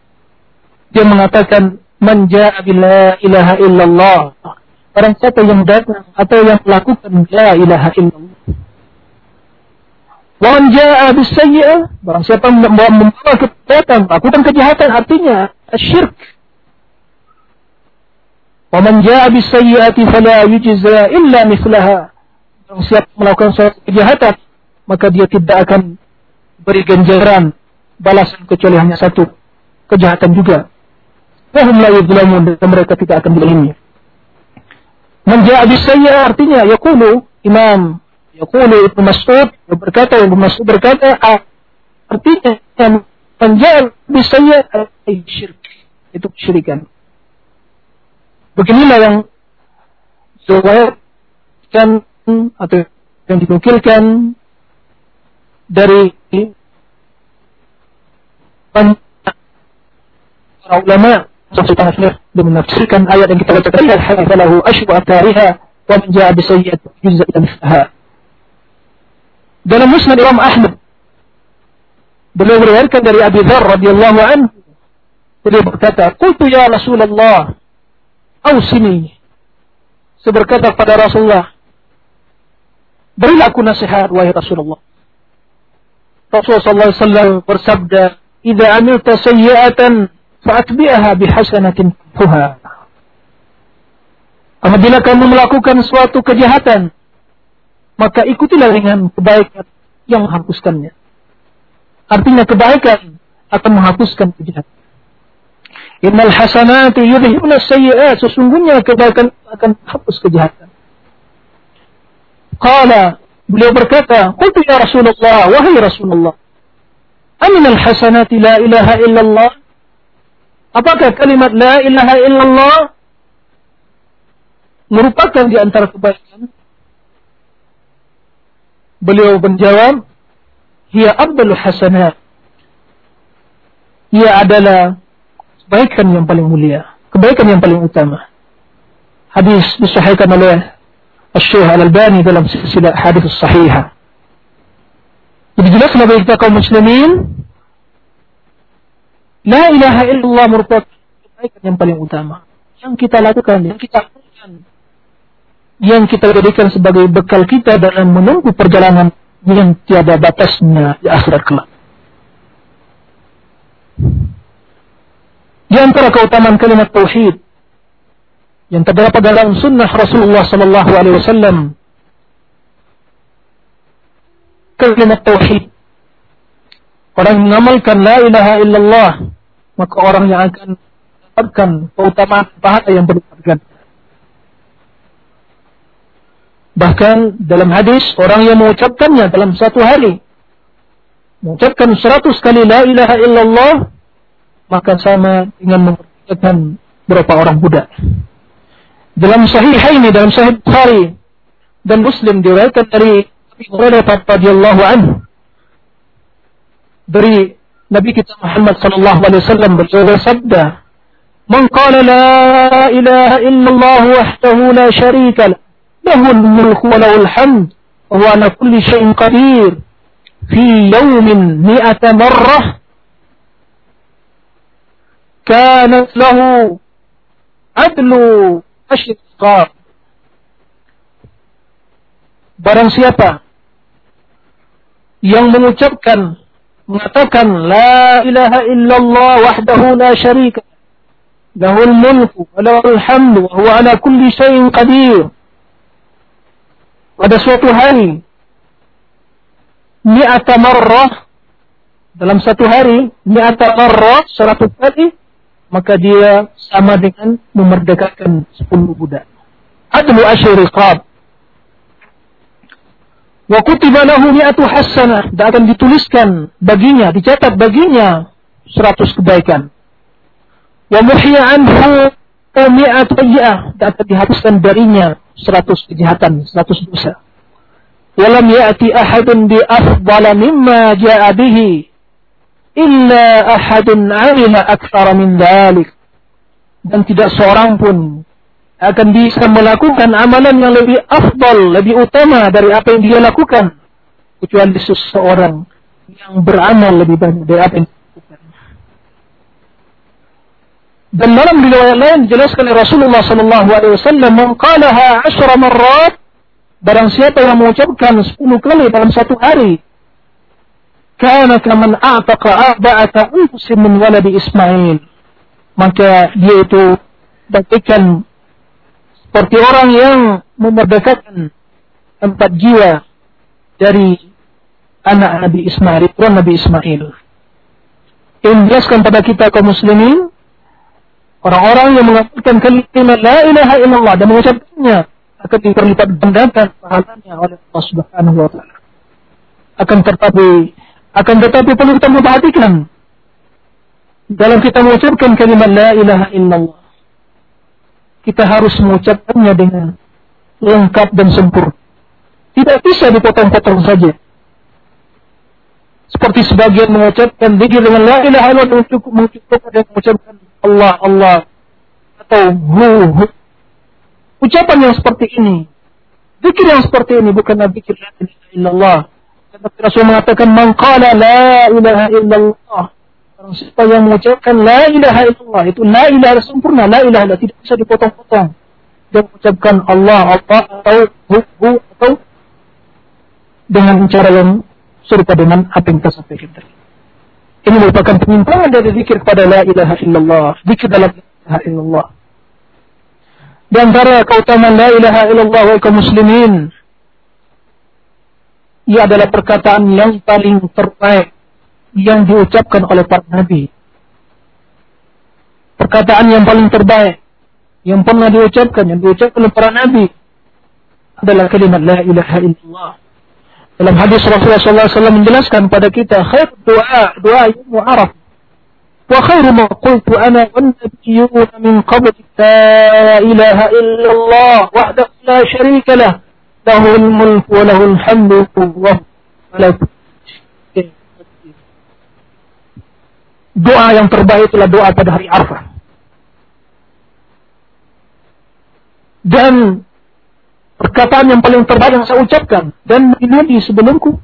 Dia mengatakan man jaa la ilaha illallah. Barang siapa yang datang atau yang melakukan la ilaha illallah. Wan ja'a bisayyi'ah, barang siapa membawa, kejahatan, lakukan kejahatan artinya syirk. Wa man ja'a bisayyi'ati fala yujza illa mithlaha. Siapa melakukan suatu kejahatan, maka dia tidak akan beri ganjaran balasan kecuali hanya satu kejahatan juga. Wahum la yudlamun dan mereka tidak akan dilimi. Man ja'a bisayyi'ah artinya yaqulu Imam Yaqulu Ibnu Mas'ud berkata Ibnu Mas'ud berkata artinya yang penjal bisanya syirik itu kesyirikan. Beginilah yang dan atau yang dinukilkan dari para ulama tentang tafsir dan menafsirkan ayat yang kita baca tadi al-hadits lahu ashbu atariha wa man ja'a bi sayyi'atin yujza ila dalam Musnad Imam Ahmad beliau meriwayatkan dari Abi Dzar radhiyallahu anhu beliau berkata qultu ya Rasulullah ausini saya berkata kepada Rasulullah berilah aku nasihat wahai Rasulullah Rasulullah SAW bersabda "Idza amilta sayyi'atan fa'atbi'aha bihasanatin fuha." Apabila kamu melakukan suatu kejahatan, maka ikutilah dengan kebaikan yang menghapuskannya. Artinya kebaikan akan menghapuskan kejahatan. Innal hasanati yudhibna sayyi'at. Sesungguhnya kebaikan akan hapus kejahatan. Qala beliau berkata, "Qultu ya Rasulullah, wahai Rasulullah, amin al hasanati la ilaha illallah?" Apakah kalimat la ilaha illallah merupakan di antara kebaikan? Beliau menjawab, "Hiya abdul hasanat." Ia adalah kebaikan yang paling mulia, kebaikan yang paling utama. Hadis disahihkan oleh Syekh Al-Albani dalam silsilah hadis sahihah. Jadi jelas bagi kita kaum muslimin La ilaha illallah merupakan kebaikan yang paling utama yang kita lakukan, yang kita lakukan, yang kita jadikan sebagai bekal kita dalam menunggu perjalanan yang tiada batasnya di akhirat kelak. Di antara keutamaan kalimat tauhid yang terdapat dalam sunnah Rasulullah sallallahu alaihi wasallam kalimat tauhid orang yang mengamalkan la ilaha illallah maka orang yang akan mendapatkan keutamaan pahala yang berlipat bahkan dalam hadis orang yang mengucapkannya dalam satu hari mengucapkan seratus kali la ilaha illallah maka sama dengan memperkirakan berapa orang budak. Dalam sahih ini dalam sahih Bukhari dan Muslim diriwayatkan dari nabi muhammad radhiyallahu anhu dari Nabi kita Muhammad sallallahu alaihi wasallam bersabda Man qala la ilaha illallah wahdahu la syarika lah al-mulku wa lahul hamd wa ala kulli syai'in qadir fi yawmin mi'ata marrah كانت له عدل أشقاء Barang siapa yang mengucapkan mengatakan la ilaha illallah wahdahu la syarika lahul mulku wa lahul hamdu wa huwa ala kulli syai'in qadir pada suatu hari mi'ata marrah dalam satu hari mi'ata marrah seratus kali maka dia sama dengan memerdekakan sepuluh budak. Adlu asyir riqab. Wa kutiba lahu mi'atu hasanah. Dan akan dituliskan baginya, dicatat baginya seratus kebaikan. Wa muhya anhu mi'atu ayyah. Dan akan dihapuskan darinya seratus kejahatan, seratus dosa. Walam ya'ti ahadun bi afdala mimma ja'a bihi illa ahadun amila akthara min dhalik dan tidak seorang pun akan bisa melakukan amalan yang lebih afdal, lebih utama dari apa yang dia lakukan kecuali seseorang yang beramal lebih banyak dari apa yang dia lakukan. Dan dalam riwayat lain dijelaskan oleh Rasulullah sallallahu alaihi wasallam, "Man qalaha 10 marrat" Barang siapa yang mengucapkan 10 kali dalam satu hari, kana kaman a'taqa arba'ata anfusin min waladi Ismail. Maka dia itu bagikan seperti orang yang memerdekakan empat jiwa dari anak Nabi Ismail, tuan Nabi Ismail. Ini menjelaskan pada kita kaum muslimin, orang-orang yang mengatakan kalimat la ilaha illallah dan mengucapkannya akan diperlipat gandakan pahalanya oleh Allah Subhanahu wa taala. Akan tetapi akan tetapi perlu kita memperhatikan dalam kita mengucapkan kalimat la ilaha illallah. Kita harus mengucapkannya dengan lengkap dan sempurna. Tidak bisa dipotong-potong saja. Seperti sebagian mengucapkan zikir dengan la ilaha illallah cukup mencukup ada mengucapkan Allah Allah atau hu, hu. Ucapan yang seperti ini, zikir yang seperti ini bukanlah zikir la ilaha illallah, Nabi Rasul mengatakan man qala la ilaha illallah. Orang siapa yang mengucapkan la ilaha illallah itu la ilaha sempurna, la ilaha tidak bisa dipotong-potong. Dia mengucapkan Allah Allah atau hu, hu atau dengan cara yang serupa dengan apa yang kita sampaikan tadi. Ini merupakan penyimpangan dari zikir kepada la ilaha illallah, zikir dalam la ilaha illallah. Di antara keutamaan la ilaha illallah wa muslimin ia adalah perkataan yang paling terbaik yang diucapkan oleh para nabi. Perkataan yang paling terbaik yang pernah diucapkan, yang diucapkan oleh para nabi adalah kalimat la ilaha illallah. Dalam hadis Rasulullah SAW menjelaskan pada kita khair doa doa yang mu'araf wa khairu ma qultu ana wan nabiyyuna min qabl la ilaha illallah wahdahu la syarika lah lahul mulku wa lahul hamdu wa Doa yang terbaik itulah doa pada hari Arafah. Dan perkataan yang paling terbaik yang saya ucapkan dan Nabi sebelumku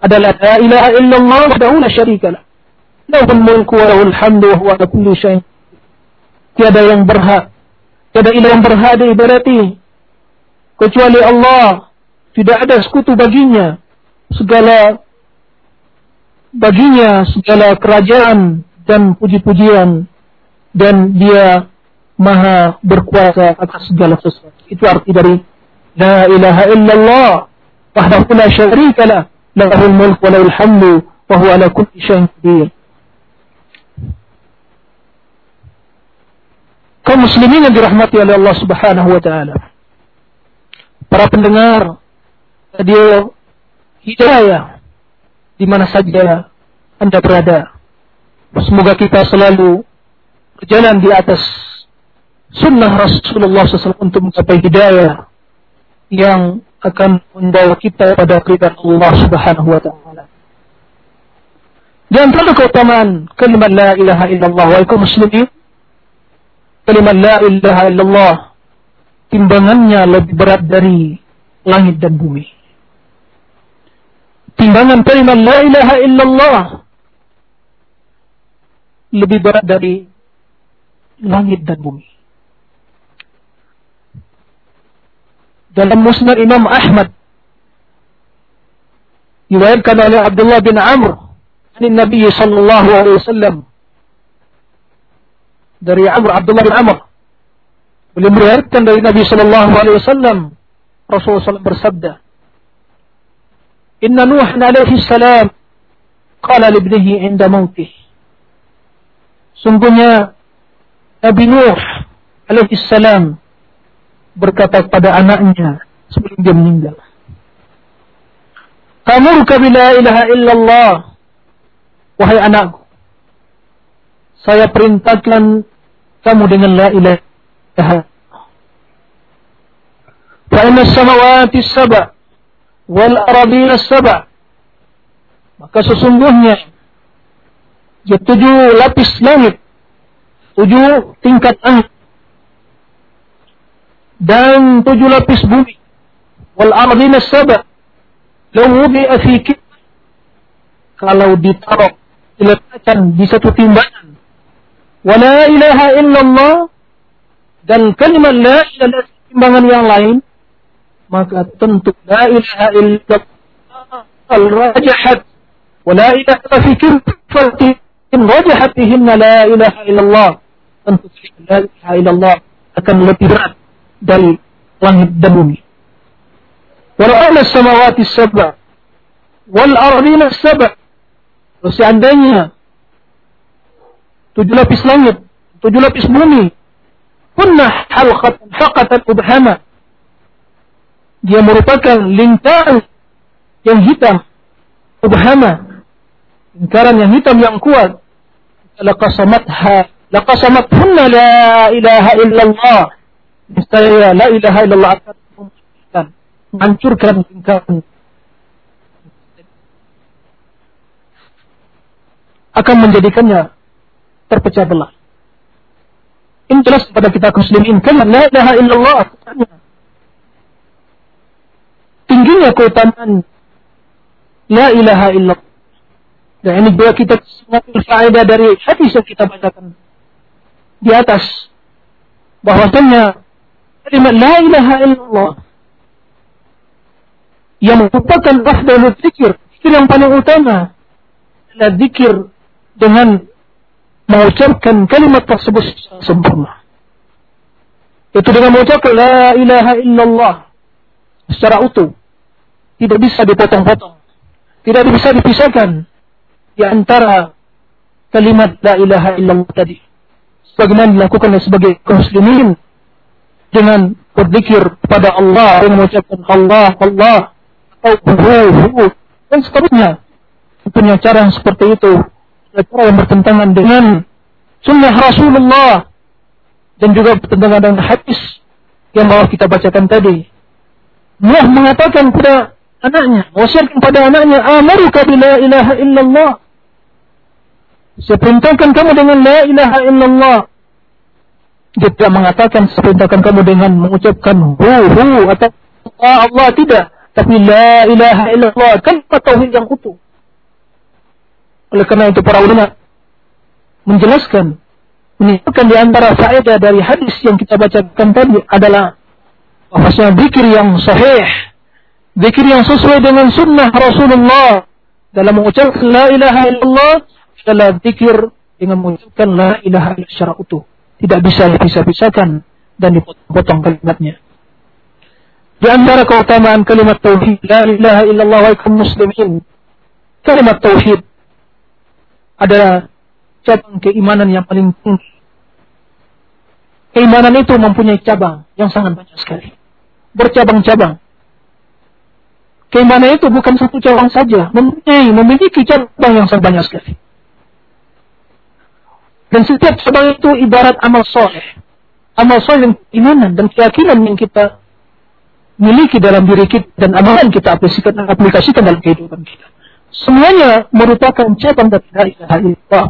adalah la ilaha illallah wahdahu la syarika lah. Lahul mulku wa lahul hamdu wa huwa kulli syai'in. Tiada yang berhak, tiada ilah yang berhak diibadati kecuali Allah. Tidak ada sekutu baginya. Segala baginya segala kerajaan dan puji-pujian dan dia maha berkuasa atas segala sesuatu. Itu arti dari La ilaha illallah wahdahu la syarika lah lahul mulk wa lahul hamdu wa huwa ala kulli syai'in qadir. Kaum muslimin yang dirahmati oleh Allah Subhanahu wa taala. Para pendengar radio hidayah di mana saja Anda berada. Semoga kita selalu berjalan di atas sunnah Rasulullah SAW untuk mencapai hidayah yang akan membawa kita pada keridhaan Allah Subhanahu wa taala. Di antara keutamaan kalimat la ilaha illallah wa muslimin kalimat la ilaha illallah timbangannya lebih berat dari langit dan bumi. Timbangan kalimat la ilaha illallah lebih berat dari langit dan bumi. dalam musnad Imam Ahmad diriwayatkan oleh Abdullah bin Amr dari Nabi sallallahu alaihi wasallam dari Amr Abdullah bin Amr beliau meriwayatkan dari Nabi sallallahu alaihi wasallam Rasulullah SAW bersabda Inna Nuh alaihi salam qala li ibnihi inda mautih Sungguhnya Nabi Nuh alaihi salam berkata kepada anaknya sebelum dia meninggal. Kamu bila ilaha illallah. Wahai anakku. Saya perintahkan kamu dengan la ilaha. Inna samawati saba wal aradina saba. Maka sesungguhnya ya tujuh lapis langit, tujuh tingkat langit dan tujuh lapis bumi wal ardina saba law wudi'a fi kalau ditaruh diletakkan di satu timbangan wala ilaha illallah dan kalimat la ilaha timbangan yang lain maka tentu la ilaha illallah al-rajahat wala ilaha fi kifatin rajahat bihinna la ilaha illallah tentu la ilaha illallah akan lebih berat dari langit dan bumi. Walau ala samawati sab'a wal ardina sab'a. Seandainya tujuh lapis langit, tujuh lapis bumi, punah halqatan faqatan ubhama. Dia merupakan lingkaran yang hitam, ubhama. Lingkaran yang hitam yang kuat. Laqasamatha, laqasamathunna la ilaha illallah Niscaya la ilaha illallah akan menghancurkan, menghancurkan lingkaran akan menjadikannya terpecah belah. Ini jelas kepada kita muslimin karena la ilaha illallah tingginya keutamaan la ilaha illallah. Dan ini juga kita mengambil faedah dari hadis yang kita bacakan di atas bahwasanya kalimat la ilaha illallah yang merupakan afdalul zikir, zikir yang paling utama adalah zikir dengan mengucapkan kalimat tersebut sempurna. Itu dengan mengucapkan la ilaha illallah secara utuh. tidak bisa dipotong-potong. Tidak bisa dipisahkan di antara kalimat la ilaha illallah tadi. Sebagaimana dilakukan sebagai kaum muslimin dengan berzikir kepada Allah dengan mengucapkan Allah Allah atau hu hu dan seterusnya. Punya cara yang seperti itu, cara yang bertentangan dengan sunnah Rasulullah dan juga bertentangan dengan hadis yang mau kita bacakan tadi. Nuh mengatakan kepada anaknya, wasiatkan kepada anaknya, "Amaruka bila ilaha illallah." Saya kamu dengan la ilaha illallah. Dia tidak mengatakan perintahkan kamu dengan mengucapkan hu hu atau Allah tidak, tapi la ilaha illallah kan tauhid yang utuh. Oleh karena itu para ulama menjelaskan menunjukkan di antara faedah dari hadis yang kita bacakan tadi adalah bahwasanya zikir yang sahih, zikir yang sesuai dengan sunnah Rasulullah dalam mengucapkan la ilaha illallah adalah zikir dengan mengucapkan la ilaha illallah secara utuh. Tidak bisa dipisah-pisahkan dan dipotong kalimatnya. Di antara keutamaan kalimat tauhid la ilaha illallah wa muslimin. Kalimat tauhid adalah cabang keimanan yang paling tinggi. Keimanan itu mempunyai cabang yang sangat banyak sekali. Bercabang-cabang. Keimanan itu bukan satu cabang saja, mempunyai memiliki cabang yang sangat banyak sekali. Dan setiap cabang itu ibarat amal soleh. Amal soleh yang keimanan dan keyakinan yang kita miliki dalam diri kita dan amalan kita aplikasikan, aplikasikan dalam kehidupan kita. Semuanya merupakan cabang dari la ilaha illallah.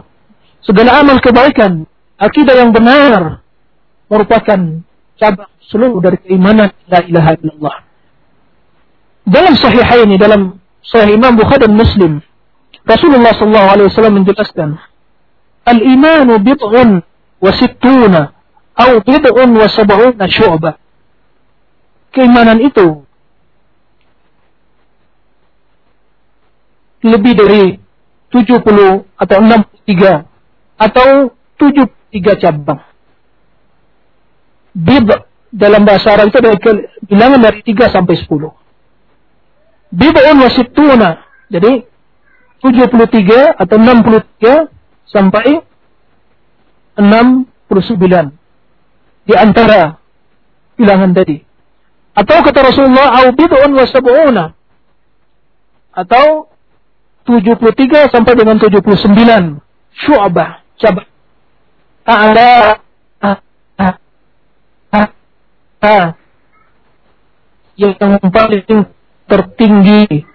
Segala amal kebaikan, akidah yang benar, merupakan cabang seluruh dari keimanan la ilaha illallah. Dalam sahih ini, dalam sahih Imam Bukhari dan Muslim, Rasulullah wasallam menjelaskan, "Al-imanu bid'un wa sittuna atau bid'un wa sab'una syu'bah." Keimanan itu lebih dari 70 atau 63 atau 73 cabang bid dalam bahasa Arab itu ada bilangan dari 3 sampai 10. Bid'un wa sittuna. Jadi 73 atau 63 sampai 69 di antara bilangan tadi. Atau kata Rasulullah au bid'un wa sab'una. Atau 73 sampai dengan 79 syu'bah, cabang. Ta'ala yang paling tertinggi.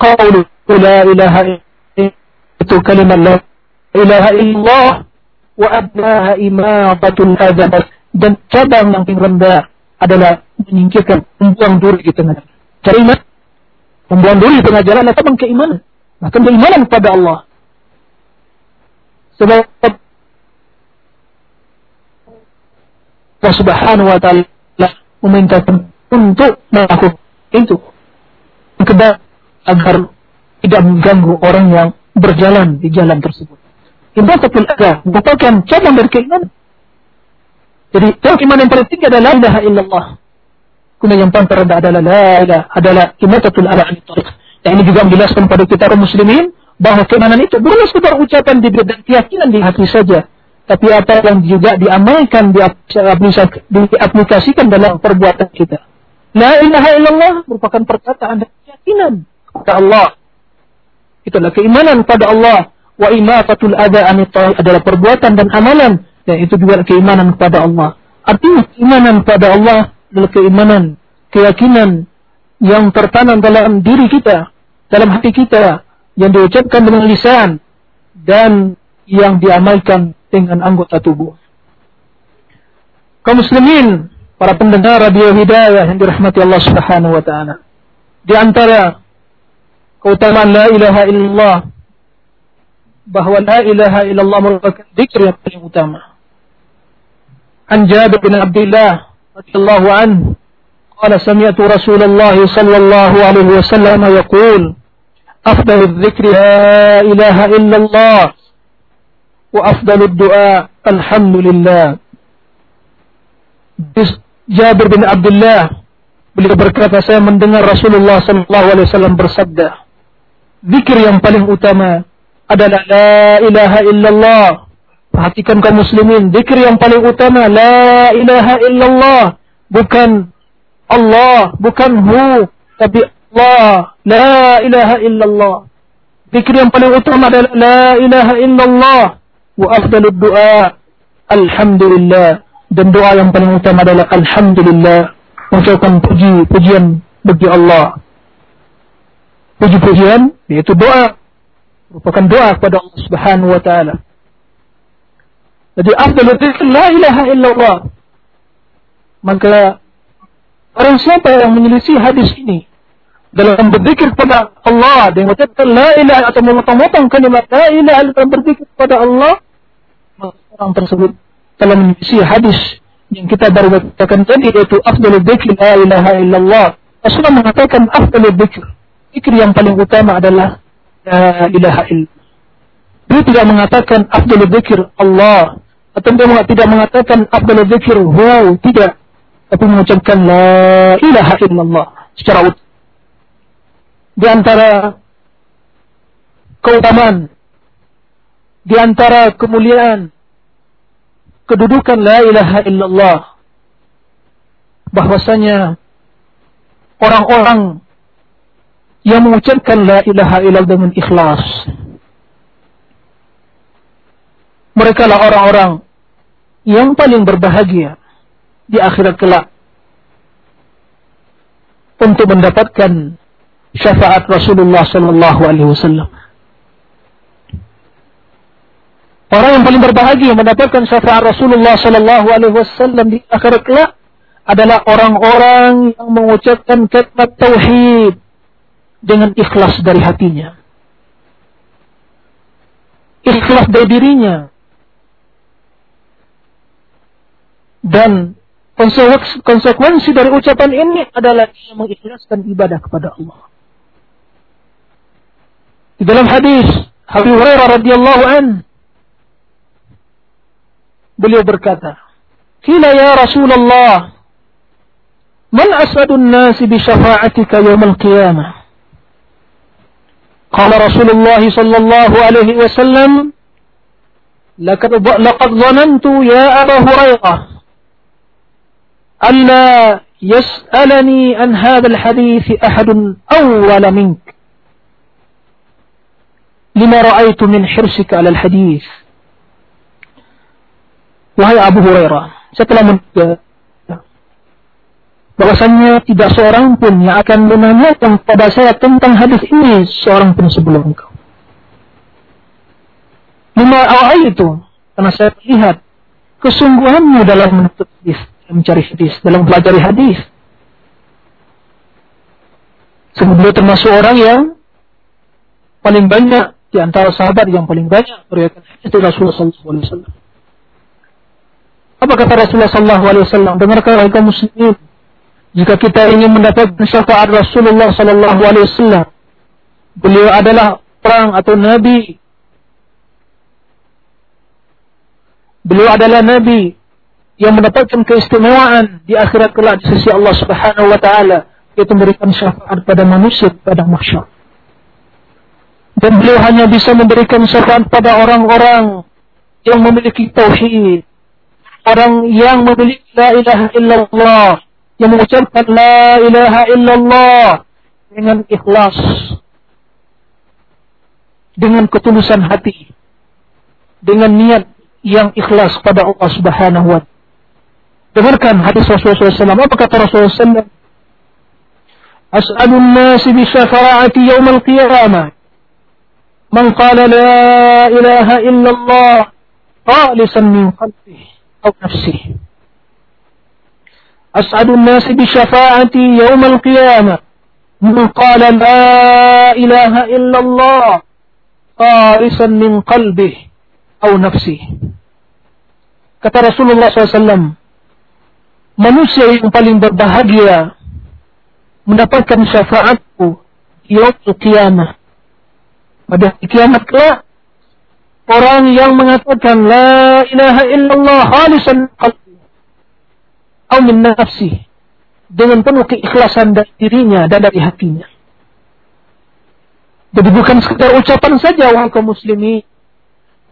Qaulu la ilaha itu kalimat la ilaha illallah. Wa adnaha imatatul adab dan cabang yang paling rendah adalah menyingkirkan membuang duri di tengah jalan. Kalimat membuang duri di tengah jalan adalah cabang keimanan. Bahkan keimanan kepada Allah. Sebab Allah Subhanahu wa taala meminta untuk melakukan itu kedua agar tidak mengganggu orang yang berjalan di jalan tersebut. Ibadatul adha merupakan cabang dari keimanan. Jadi keimanan yang paling tinggi adalah la ilaha illallah. Kemudian yang terendah adalah la ilaha adalah imatatul ala tariq. Dan ini juga menjelaskan pada kita kaum muslimin bahwa keimanan itu bukan sekedar ucapan di dan keyakinan di hati saja, tapi apa yang juga diamalkan, diaplikasikan dalam perbuatan kita. La ilaha illallah merupakan perkataan dan keyakinan kepada Allah. Itulah keimanan kepada Allah. Wa imafatul ada adalah perbuatan dan amalan. Dan itu juga keimanan kepada Allah. Artinya keimanan kepada Allah adalah keimanan, keyakinan yang tertanam dalam diri kita, dalam hati kita, yang diucapkan dengan lisan dan yang diamalkan dengan anggota tubuh. Kaum muslimin, para pendengar radio hidayah yang dirahmati Allah Subhanahu wa taala. Di antara keutamaan la ilaha illallah bahwa la ilaha illallah merupakan zikir yang paling utama. An Jabir bin Abdullah radhiyallahu anhu قال سمعت رسول الله صلى الله عليه وسلم يقول أفضل الذكر لا إله إلا الله وأفضل الدعاء الحمد لله Jabir bin Abdullah Beliau berkata, saya mendengar Rasulullah sallallahu alaihi wasallam bersabda, zikir yang paling utama adalah la ilaha illallah. Perhatikan kaum muslimin, zikir yang paling utama la ilaha illallah, bukan Allah, bukan hu, tapi Allah, la ilaha illallah. Zikir yang paling utama adalah la ilaha illallah wa afdalud du'a alhamdulillah dan doa yang paling utama adalah alhamdulillah mengucapkan puji pujian bagi Allah. Puji-pujian yaitu doa merupakan doa kepada Allah Subhanahu wa taala. Jadi afdalul dzikr la ilaha illallah. Maka orang siapa yang menyelisih hadis ini dalam berzikir kepada Allah dengan mengucapkan la ilaha atau memotong-motong kalimat la ilaha dalam berzikir kepada Allah maka orang tersebut telah menyelisih hadis yang kita baru bacakan tadi yaitu afdalul dzikr la ilaha illallah. Rasulullah mengatakan afdalul dzikr. Zikir yang paling utama adalah la ilaha illallah. Dia tidak mengatakan afdalul dzikr Allah atau dia tidak mengatakan afdalul dzikr hu, tidak. Tapi mengucapkan la ilaha illallah secara utuh. Di antara keutamaan di antara kemuliaan kedudukan la ilaha illallah bahwasanya orang-orang yang mengucapkan la ilaha illallah dengan ikhlas mereka lah orang-orang yang paling berbahagia di akhirat kelak untuk mendapatkan syafaat Rasulullah sallallahu alaihi wasallam Orang yang paling berbahagia mendapatkan syafaat Rasulullah Sallallahu Alaihi Wasallam di akhirat kelak adalah orang-orang yang mengucapkan kalimat tauhid dengan ikhlas dari hatinya. Ikhlas dari dirinya. Dan Konsekuensi dari ucapan ini adalah dia mengikhlaskan ibadah kepada Allah. Di dalam hadis Abu Hurairah radhiyallahu an beliau berkata, "Kila ya Rasulullah, man asadun nasi bi syafa'atika yaumil qiyamah?" Qala Rasulullah sallallahu alaihi wasallam, "Laqad laqad dhanantu ya Abu Hurairah" ألا يسألني عن هذا الحديث أحد أول منك لما رأيت من حرصك على الحديث Wahai Abu Hurairah, saya telah menduga bahwasanya tidak seorang pun yang akan menanyakan kepada saya tentang hadis ini seorang pun sebelum engkau. Lima awal itu, karena saya lihat kesungguhanmu dalam menuntut hadis, mencari hadis, dalam belajar hadis. Sebelum termasuk orang yang paling banyak di antara sahabat yang paling banyak meriwayatkan hadis dari Rasulullah SAW. Apa kata Rasulullah sallallahu alaihi wasallam? Dengarkan kaum muslimin. Jika kita ingin mendapatkan syafaat Rasulullah sallallahu alaihi wasallam, beliau adalah orang atau nabi. Beliau adalah nabi yang mendapatkan keistimewaan di akhirat kelak di sisi Allah Subhanahu wa taala yaitu memberikan syafaat pada manusia pada mahsyar. Dan beliau hanya bisa memberikan syafaat pada orang-orang yang memiliki tauhid, orang yang memiliki la ilaha illallah yang mengucapkan la ilaha illallah dengan ikhlas dengan ketulusan hati dengan niat yang ikhlas pada Allah Subhanahu wa taala dengarkan hadis Rasulullah SAW apa kata Rasulullah SAW أسأل الناس بشفاعة يوم القيامة من قال لا إله إلا الله خالصا من قلبه أو نفسه أسعد الناس بشفاعة يوم القيامة من قال لا إله إلا الله خالصا من قلبه أو نفسه kata Rasulullah SAW manusia yang paling berbahagia mendapatkan syafaatku yaumul qiyamah pada kiamat kelak orang yang mengatakan la ilaha illallah khalisan qalbi atau min nafsi dengan penuh keikhlasan dari dirinya dan dari hatinya. Jadi bukan sekedar ucapan saja wahai kaum muslimin,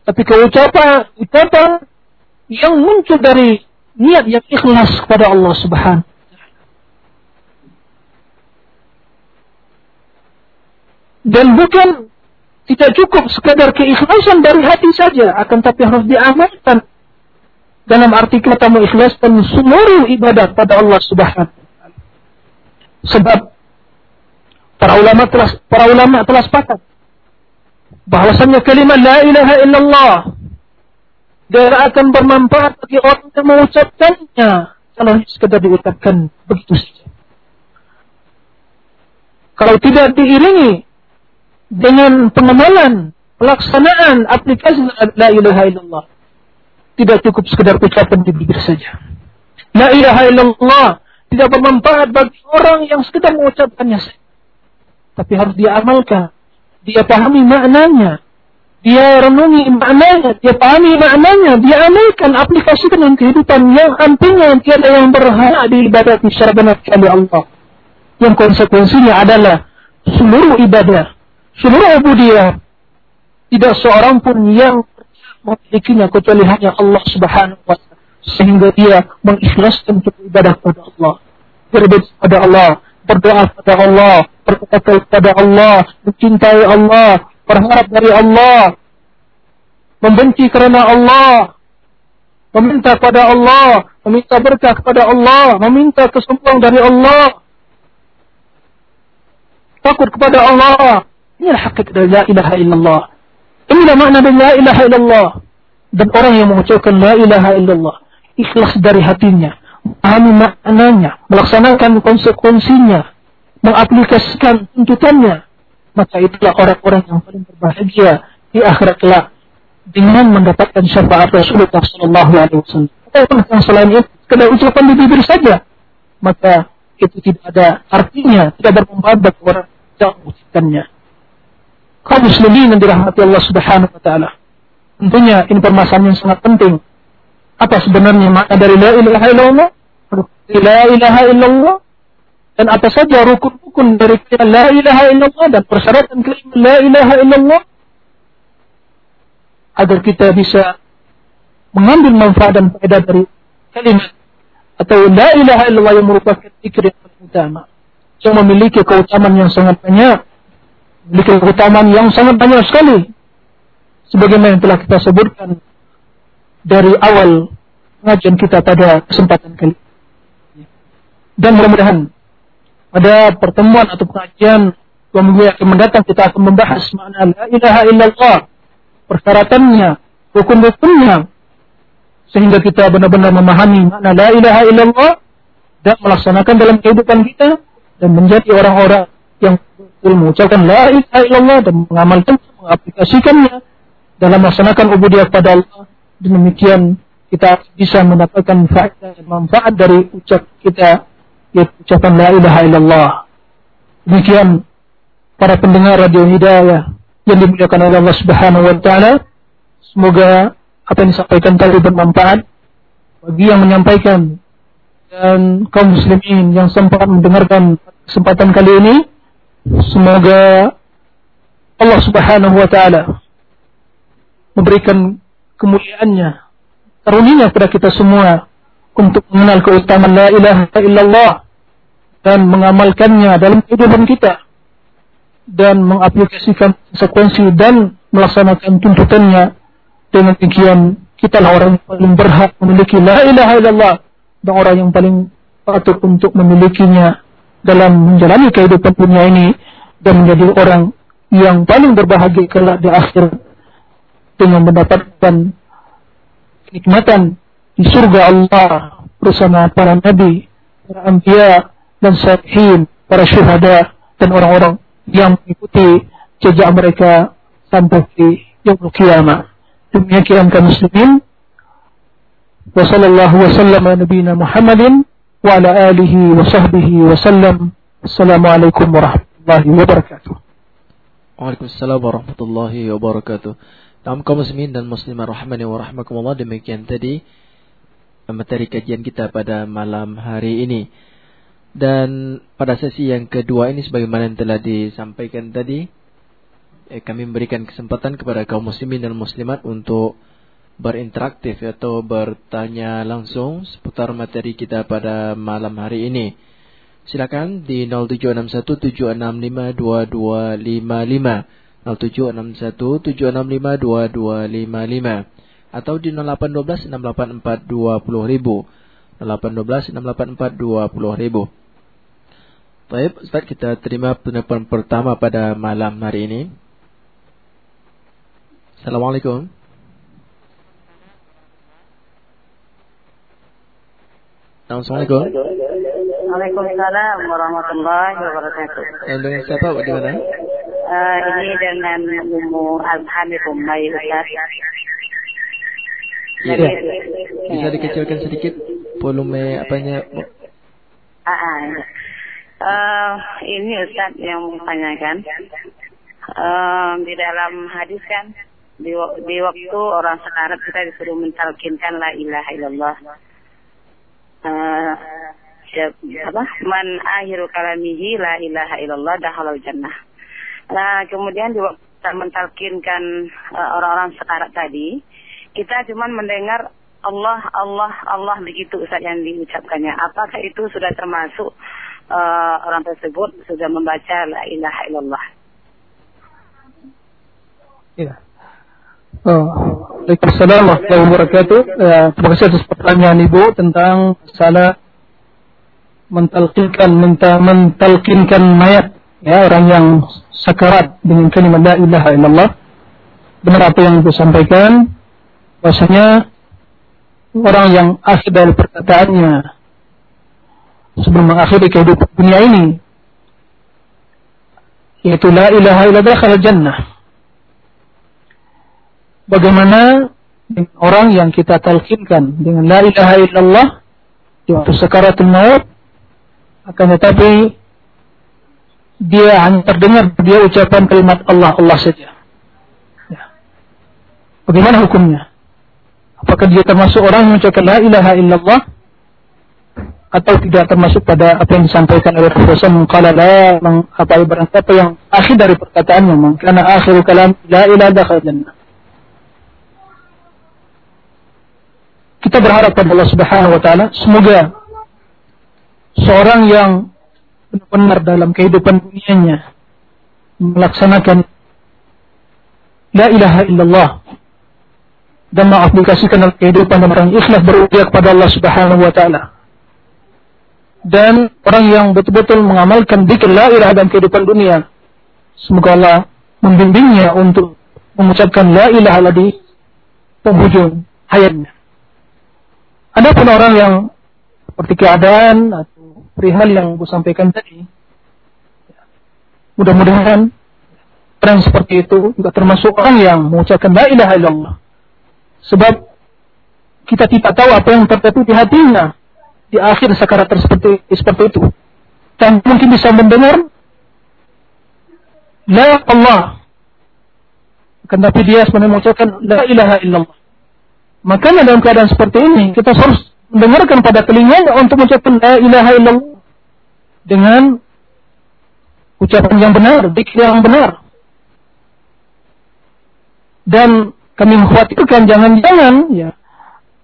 tapi keucapan ucapan yang muncul dari niat yang ikhlas kepada Allah Subhanahu dan bukan tidak cukup sekadar keikhlasan dari hati saja, akan tapi harus diamalkan. Dalam arti kata mengikhlaskan seluruh ibadat pada Allah Subhanahu Sebab para ulama telah para ulama telah sepakat bahwasanya kalimat la ilaha illallah dia akan bermanfaat bagi orang yang mengucapkannya kalau sekedar diucapkan begitu saja. Kalau tidak diiringi dengan pengamalan, pelaksanaan aplikasi la ilaha illallah, tidak cukup sekedar ucapan di bibir saja. La ilaha illallah tidak bermanfaat bagi orang yang sekedar mengucapkannya saja. Tapi harus dia amalkan. Dia pahami maknanya. Dia renungi maknanya. Dia pahami maknanya. Dia amalkan, aplikasikan dalam kehidupan yang artinya tiada yang berhak diibadati secara benar kecuali Allah. Yang konsekuensinya adalah seluruh ibadah, seluruh ubudiyah, tidak seorang pun yang memilikinya kecuali hanya Allah Subhanahu wa taala sehingga dia mengikhlaskan untuk ibadah kepada Allah berbeda kepada Allah berdoa kepada Allah berkata kepada Allah mencintai Allah berharap dari Allah membenci karena Allah meminta kepada Allah meminta berkah kepada Allah meminta kesembuhan dari Allah. Takut kepada Allah. Inilah hakikat dari la ilaha illallah. Inilah makna dari la ilaha illallah. Dan orang yang mengucapkan la ilaha illallah ikhlas dari hatinya memahami maknanya melaksanakan konsekuensinya mengaplikasikan tuntutannya maka itulah orang-orang yang paling berbahagia di akhirat kelak dengan mendapatkan syafaat Rasulullah Sallallahu Alaihi Wasallam. Ataupun yang selain itu, sekedar ucapan di bibir saja, maka itu tidak ada artinya, tidak bermanfaat bagi orang yang mengucapkannya. Kaum muslimin yang dirahmati Allah Subhanahu Wa Taala. Tentunya ini permasalahan yang sangat penting. Apa sebenarnya makna dari la ilaha illallah? La ilaha illallah dan apa saja rukun-rukun dari la ilaha illallah dan persyaratan kalimat la ilaha illallah agar kita bisa mengambil manfaat dan faedah dari kalimat atau la ilaha illallah yang merupakan zikir yang paling utama. Yang memiliki keutamaan yang sangat banyak. Memiliki keutamaan yang sangat banyak sekali. Sebagaimana yang telah kita sebutkan dari awal pengajian kita pada kesempatan kali dan mudah-mudahan pada pertemuan atau pengajian dua minggu yang akan mendatang kita akan membahas makna la ilaha illallah persyaratannya rukun-rukunnya sehingga kita benar-benar memahami makna la ilaha illallah dan melaksanakan dalam kehidupan kita dan menjadi orang-orang yang betul mengucapkan la ilaha illallah dan mengamalkan mengaplikasikannya dalam melaksanakan ubudiyah kepada Allah. Demikian kita bisa mendapatkan faedah dan manfaat dari ucap kita yaitu ucapan la ilaha illallah. Demikian para pendengar radio hidayah yang dimuliakan oleh Allah Subhanahu wa taala semoga apa yang disampaikan tadi bermanfaat bagi yang menyampaikan dan kaum muslimin yang sempat mendengarkan kesempatan kali ini. Semoga Allah Subhanahu wa taala memberikan kemuliaannya, karunia kepada kita semua untuk mengenal keutamaan la ilaha illallah dan mengamalkannya dalam kehidupan kita dan mengaplikasikan konsekuensi dan melaksanakan tuntutannya dengan demikian kita lah orang yang paling berhak memiliki la ilaha illallah dan orang yang paling patut untuk memilikinya dalam menjalani kehidupan dunia ini dan menjadi orang yang paling berbahagia kelak di akhir dengan mendapatkan kenikmatan di surga Allah bersama para nabi, para anbiya dan salihin, para syuhada dan orang-orang yang mengikuti jejak mereka sampai di yaumul qiyamah. Demikian kaum muslimin. Wa sallallahu wa sallam ala nabiyyina Muhammadin wa ala alihi wa sahbihi wa sallam. Assalamualaikum warahmatullahi wabarakatuh. Waalaikumsalam warahmatullahi wabarakatuh. Kaum kaum muslimin dan muslimah rahmani wa rahmakumullah demikian tadi materi kajian kita pada malam hari ini. Dan pada sesi yang kedua ini sebagaimana yang telah disampaikan tadi, eh, kami memberikan kesempatan kepada kaum muslimin dan muslimat untuk berinteraktif atau bertanya langsung seputar materi kita pada malam hari ini. Silakan di 0761765255 0761765255 atau di 0812 684 20000 0812 684 20000 Baik, Ustaz kita terima penelpon pertama pada malam hari ini. Assalamualaikum. Assalamualaikum. Waalaikumsalam warahmatullahi wabarakatuh. Dan dengan siapa Di mana? Uh, ini dengan Umu Alhami Umay Ustaz. Ya. Bisa dikecilkan sedikit volume apanya? Ah, ah. Uh, ini Ustaz yang menanyakan uh, di dalam hadis kan di, di waktu orang sekarat kita disuruh mentalkinkan la ilaha illallah. Uh, siap, apa? Man akhiru kalamihi la ilaha illallah dahalal jannah. Nah, kemudian di waktu kita mentalkinkan uh, orang-orang sekarat tadi, kita cuma mendengar Allah, Allah, Allah begitu Ustaz yang diucapkannya. Apakah itu sudah termasuk uh, orang tersebut sudah membaca la ilaha illallah. Ya. Oh, Waalaikumsalam warahmatullahi wabarakatuh. Ya, terima kasih atas pertanyaan Ibu tentang salah mentalkinkan minta mentalkinkan mayat ya orang yang sakarat dengan kalimat la ilaha illallah. Benar apa yang Ibu sampaikan bahwasanya orang yang akhir dari perkataannya sebelum mengakhiri kehidupan dunia ini yaitu la ilaha illallah khala jannah. Bagaimana dengan orang yang kita talkinkan dengan la ilaha illallah di waktu sekaratul maut akan tetapi dia hanya terdengar dia ucapan kalimat Allah Allah saja. Ya. bagaimana hukumnya? Apakah dia termasuk orang yang mengucapkan la ilaha illallah atau tidak termasuk pada apa yang disampaikan oleh Rasulullah qala la apa ibarat apa yang akhir dari perkataannya karena akhir kalam la ilaha jannah. Kita berharap pada Allah Subhanahu wa taala semoga seorang yang benar-benar dalam kehidupan dunianya melaksanakan la ilaha illallah dan mengaplikasikan kehidupan orang ikhlas berujar kepada Allah Subhanahu wa taala dan orang yang betul-betul mengamalkan zikir la ilaha dalam kehidupan dunia. Semoga Allah membimbingnya untuk mengucapkan la ilaha di penghujung hayatnya. Ada pun orang yang seperti keadaan atau perihal yang gue sampaikan tadi, mudah-mudahan orang seperti itu juga termasuk orang yang mengucapkan la ilaha illallah. Sebab kita tidak tahu apa yang terjadi di hatinya di akhir sakarat seperti seperti itu. Dan mungkin bisa mendengar la Allah. Tapi dia sebenarnya mengucapkan la ilaha illallah. Maka dalam keadaan seperti ini kita harus mendengarkan pada telinganya untuk mengucapkan la ilaha illallah. Dengan ucapan yang benar, dikir yang benar. Dan kami mengkhawatirkan jangan-jangan ya,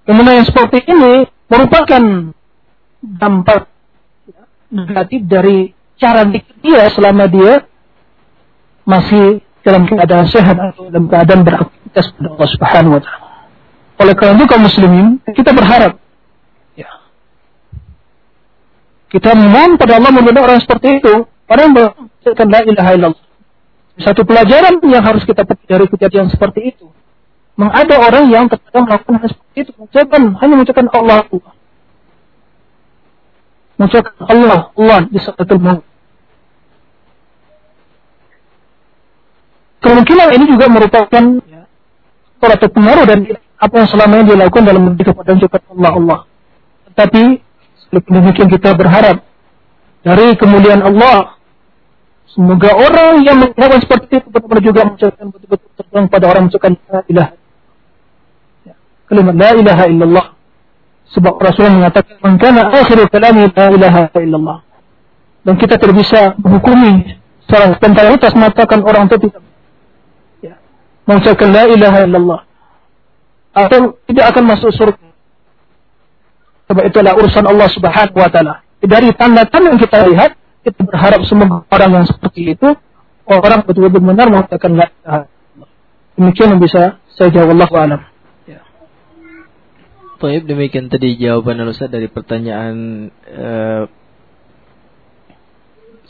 kemudian yang seperti ini merupakan dampak negatif dari cara dia selama dia masih dalam keadaan sehat atau dalam keadaan beraktivitas pada Allah Subhanahu wa taala. Oleh karena itu kaum muslimin, kita berharap ya. Kita memohon pada Allah meminta orang seperti itu, orang yang la ilaha illallah. Satu pelajaran yang harus kita petik dari kejadian seperti itu. Mengada orang yang terkadang melakukan hal seperti itu, mengucapkan hanya mengucapkan Allah mengucapkan Allah, Allah di saat maut. Kemungkinan ini juga merupakan ya, pengaruh dan apa yang selama ini dilakukan dalam mendidik kepada Allah Allah. Tetapi demikian kita berharap dari kemuliaan Allah semoga orang yang melakukan seperti itu betul-betul juga mengucapkan betul-betul terang pada orang mengucapkan la ilaha ya, kalimat la ilaha illallah Sebab Rasulullah mengatakan, "Man kana akhiru kalami la ilaha illallah." dan kita tidak bisa menghukumi secara totalitas mengatakan orang itu tidak ya, mengucapkan la ilaha illallah atau tidak akan masuk surga. Sebab itulah urusan Allah Subhanahu wa taala. Dari tanda-tanda yang kita lihat, kita berharap semua orang yang seperti itu orang betul-betul benar mengatakan la ilaha illallah. Demikian yang bisa saya jawab Allah alam. Baik, demikian tadi jawaban Ustaz dari pertanyaan uh,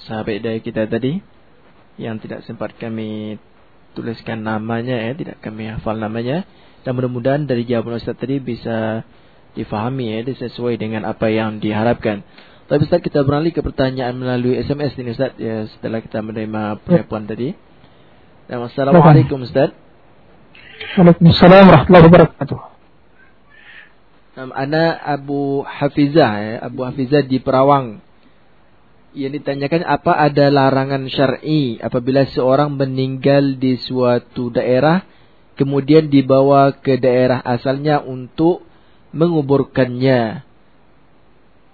sahabat dari kita tadi yang tidak sempat kami tuliskan namanya ya, tidak kami hafal namanya dan mudah-mudahan dari jawaban Ustaz tadi bisa difahami ya, sesuai dengan apa yang diharapkan. Tapi Ustaz kita beralih ke pertanyaan melalui SMS ini Ustaz ya setelah kita menerima penelpon tadi. Dan Assalamualaikum Ustaz. Waalaikumsalam warahmatullahi wabarakatuh. Ana Abu Hafizah ya, Abu Hafizah di Perawang yang ditanyakan apa ada larangan syar'i apabila seorang meninggal di suatu daerah kemudian dibawa ke daerah asalnya untuk menguburkannya.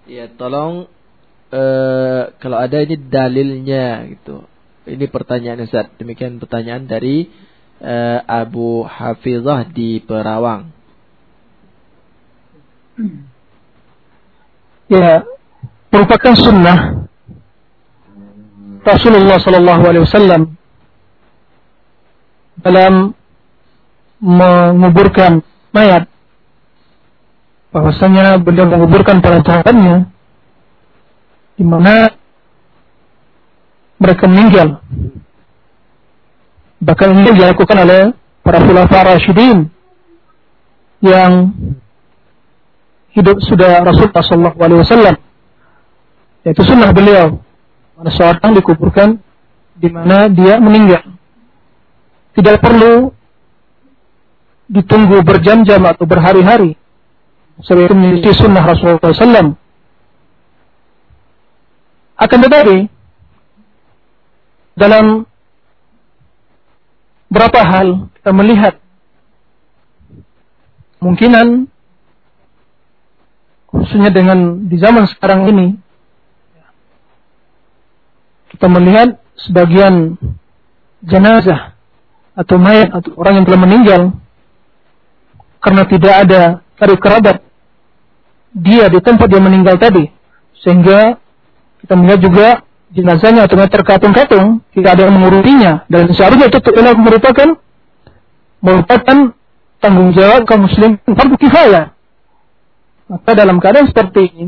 Ya, tolong uh, kalau ada ini dalilnya gitu. Ini pertanyaan Ustaz. Demikian pertanyaan dari uh, Abu Hafizah di Perawang. Ya, merupakan sunnah Rasulullah Sallallahu Alaihi Wasallam dalam menguburkan mayat. Bahwasanya beliau menguburkan para sahabatnya di mana mereka meninggal. Bahkan ini dilakukan oleh para khulafa rasyidin yang hidup sudah Rasulullah Sallallahu Alaihi Wasallam yaitu sunnah beliau mana seorang dikuburkan di mana dia meninggal. Tidak perlu ditunggu berjam-jam atau berhari-hari. Sebab itu menjadi sunnah Rasulullah SAW. Akan tetapi, dalam berapa hal kita melihat kemungkinan khususnya dengan di zaman sekarang ini kita melihat sebagian jenazah atau mayat atau orang yang telah meninggal karena tidak ada dari kerabat dia di tempat dia meninggal tadi. Sehingga kita melihat juga jenazahnya atau terkatung-katung tidak ada yang mengurutinya. Dan seharusnya itu merupakan merupakan tanggung jawab kaum muslim. Fardu kifayah maka dalam keadaan seperti ini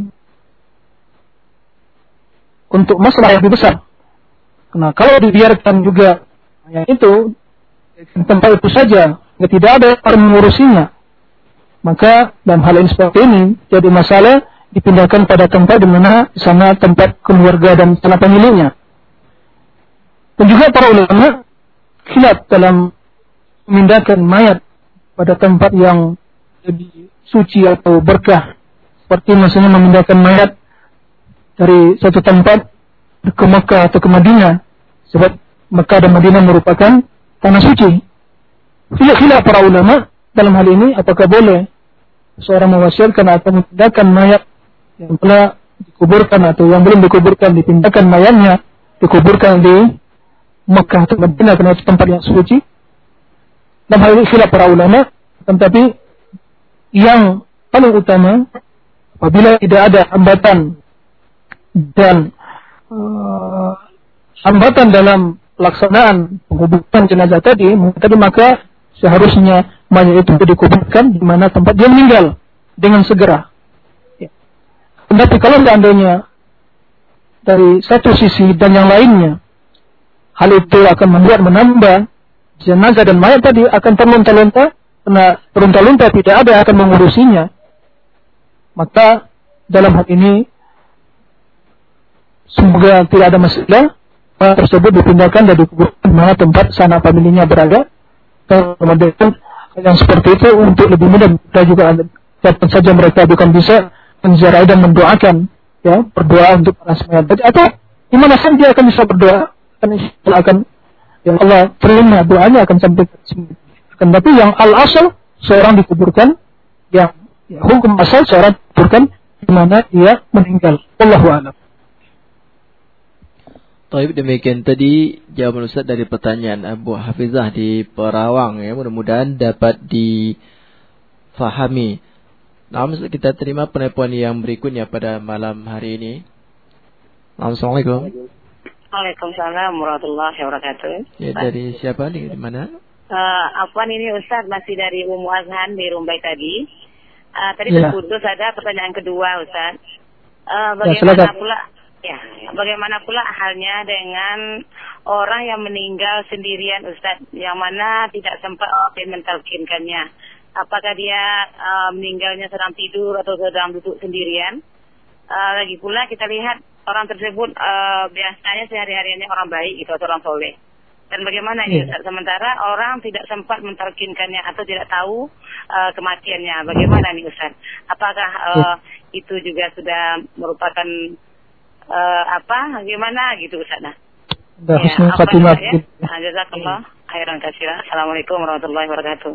untuk masalah yang lebih besar Nah, kalau dibiarkan juga yang itu tempat itu saja, ya tidak ada orang mengurusinya, maka dalam hal ini seperti ini jadi masalah dipindahkan pada tempat di mana sana tempat keluarga dan tanah pemiliknya. Dan juga para ulama khilaf dalam memindahkan mayat pada tempat yang lebih suci atau berkah. Seperti misalnya memindahkan mayat dari satu tempat ke Mekah atau ke Madinah sebab Mekah dan Madinah merupakan tanah suci. Tidak khilaf para ulama dalam hal ini apakah boleh seorang mewasiatkan atau memindahkan mayat yang telah dikuburkan atau yang belum dikuburkan dipindahkan mayatnya dikuburkan di Mekah atau Madinah karena itu tempat yang suci. Dalam hal ini para ulama tetapi yang paling utama apabila tidak ada hambatan dan uh, hambatan dalam pelaksanaan penguburan jenazah tadi, tadi maka seharusnya mayat itu dikuburkan di mana tempat dia meninggal dengan segera. Ya. Kalau seandainya dari satu sisi dan yang lainnya, hal itu akan membuat menambah jenazah dan mayat tadi akan terlunta-lunta karena terlunta-lunta tidak ada yang akan mengurusinya. Maka dalam hal ini semoga tidak ada masalah. Tersebut dipindahkan dari kuburan mana tempat sana familinya berada. Kemudian yang seperti itu untuk lebih mudah kita juga dapat saja mereka bukan bisa menziarahi dan mendoakan ya berdoa untuk para semayat atau di mana saja dia akan bisa berdoa akan akan ya Allah terima doanya akan sampai akan tapi yang al asal seorang dikuburkan yang ya, hukum asal seorang dikuburkan di mana dia meninggal Allahu a'lam Taib demikian tadi jawaban Ustaz dari pertanyaan Abu Hafizah di Perawang ya. Mudah-mudahan dapat difahami. Namun kita terima penelpon yang berikutnya pada malam hari ini. Assalamualaikum. Waalaikumsalam warahmatullahi wabarakatuh. Ya, dari siapa nih? Di mana? Uh, Afwan ini Ustaz masih dari Umu Azhan di Rumbai tadi. Uh, tadi Ya. terputus ada pertanyaan kedua Ustaz. Uh, Ya, bagaimana silakan. pula ya, bagaimana pula halnya dengan orang yang meninggal sendirian Ustaz yang mana tidak sempat mentalkinkannya. Apakah dia uh, meninggalnya sedang tidur atau sedang duduk sendirian? Uh, lagi pula kita lihat orang tersebut uh, biasanya sehari-hariannya orang baik gitu atau orang soleh. Dan bagaimana ini Iya. Ustaz? Sementara orang tidak sempat mentalkinkannya atau tidak tahu uh, kematiannya. Bagaimana nih Ustaz? Apakah uh, itu juga sudah merupakan uh, apa? Bagaimana gitu Ustaz? Nah, ya, khatimah. ya? Jazakallah. Khairan kasih. Assalamualaikum warahmatullahi wabarakatuh.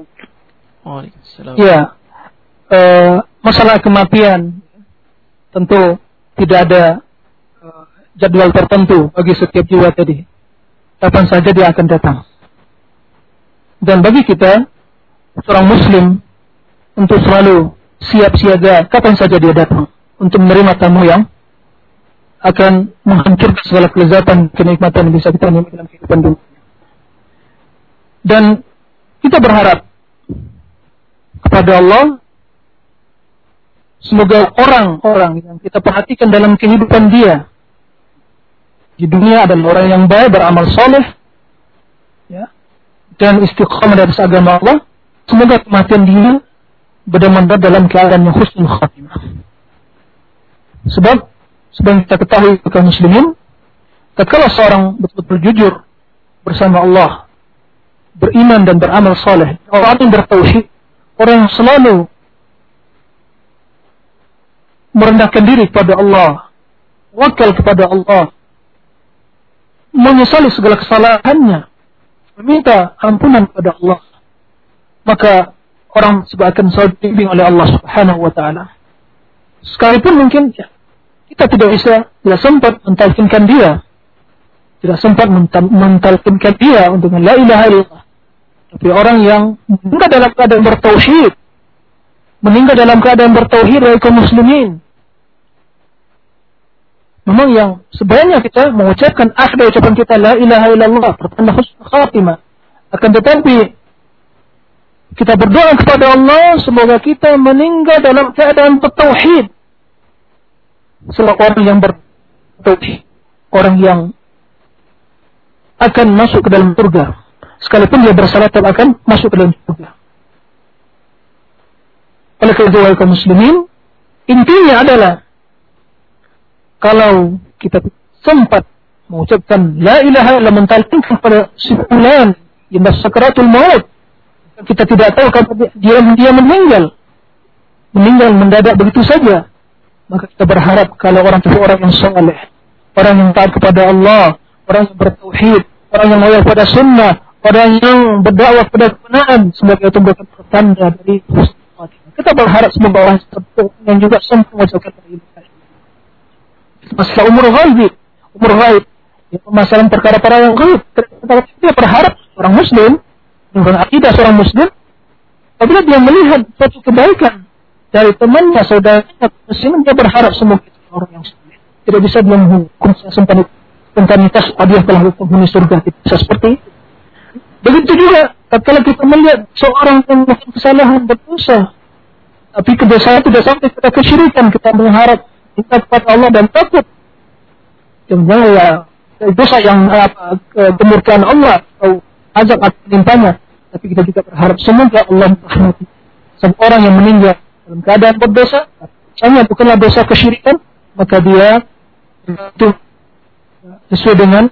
Waalaikumsalam. Ya, eh, masalah kematian tentu tidak ada eh, jadwal tertentu bagi setiap jiwa tadi. Kapan saja dia akan datang. Dan bagi kita, seorang Muslim, untuk selalu siap siaga kapan saja dia datang untuk menerima tamu yang akan menghancurkan segala kelezatan kenikmatan yang bisa kita nikmati dalam kehidupan dunia. Dan kita berharap kepada Allah semoga orang-orang yang kita perhatikan dalam kehidupan dia di dunia adalah orang yang baik beramal soleh ya dan istiqamah dari agama Allah. Semoga kematian dia benar-benar dalam keadaan yang husnul khatimah. Sebab sebab kita ketahui kaum muslimin tatkala seorang betul-betul jujur bersama Allah beriman dan beramal soleh orang yang bertauhid orang yang selalu merendahkan diri kepada Allah, wakil kepada Allah, menyesali segala kesalahannya, meminta ampunan kepada Allah, maka orang akan selalu dibimbing oleh Allah Subhanahu wa taala. Sekalipun mungkin kita tidak bisa tidak sempat mentalkinkan dia, tidak sempat mental- mentalkinkan dia untuk la ilaha illallah. Tapi orang yang meninggal dalam keadaan bertauhid, meninggal dalam keadaan bertauhid dari kaum muslimin. Memang yang sebenarnya kita mengucapkan akhir ucapan kita la ilaha illallah pertanda husnul khatimah. Akan tetapi kita berdoa kepada Allah semoga kita meninggal dalam keadaan bertauhid. Selaku orang yang bertauhid, orang yang akan masuk ke dalam surga. Sekalipun dia bersalah tetap akan masuk ke dalam surga. Oleh wahai kaum muslimin, intinya adalah kalau kita sempat mengucapkan la ilaha illallah mentalkinkan kepada si yang sakaratul maut kita tidak tahu kapan dia dia meninggal. Meninggal mendadak begitu saja. Maka kita berharap kalau orang itu orang yang soleh orang yang taat kepada Allah orang yang bertauhid orang yang loyal pada sunnah orang yang berdakwah pada kebenaran sebagai itu merupakan pertanda dari kita berharap semoga orang yang juga sempat mengucapkan illallah masalah umur ghaib. Umur ghaib. Ya, masalah perkara-perkara yang ghaib. Dia berharap orang muslim dengan akidah seorang muslim apabila dia melihat suatu kebaikan dari temannya saudaranya muslim dia berharap semoga orang yang saleh tidak bisa dia menghukum sempat spontanitas dia telah penghuni surga. Tidak bisa seperti itu. Begitu juga tatkala kita melihat seorang yang melakukan kesalahan berdosa tapi kedosaan tidak sampai kita kesyirikan kita mengharap kita kepada Allah dan takut. Jangan ya dosa yang apa kemurkaan Allah atau azab akan menimpanya tapi kita juga berharap semoga Allah merahmati seorang yang meninggal dalam keadaan berdosa. Misalnya bukanlah dosa kesyirikan maka dia itu sesuai dengan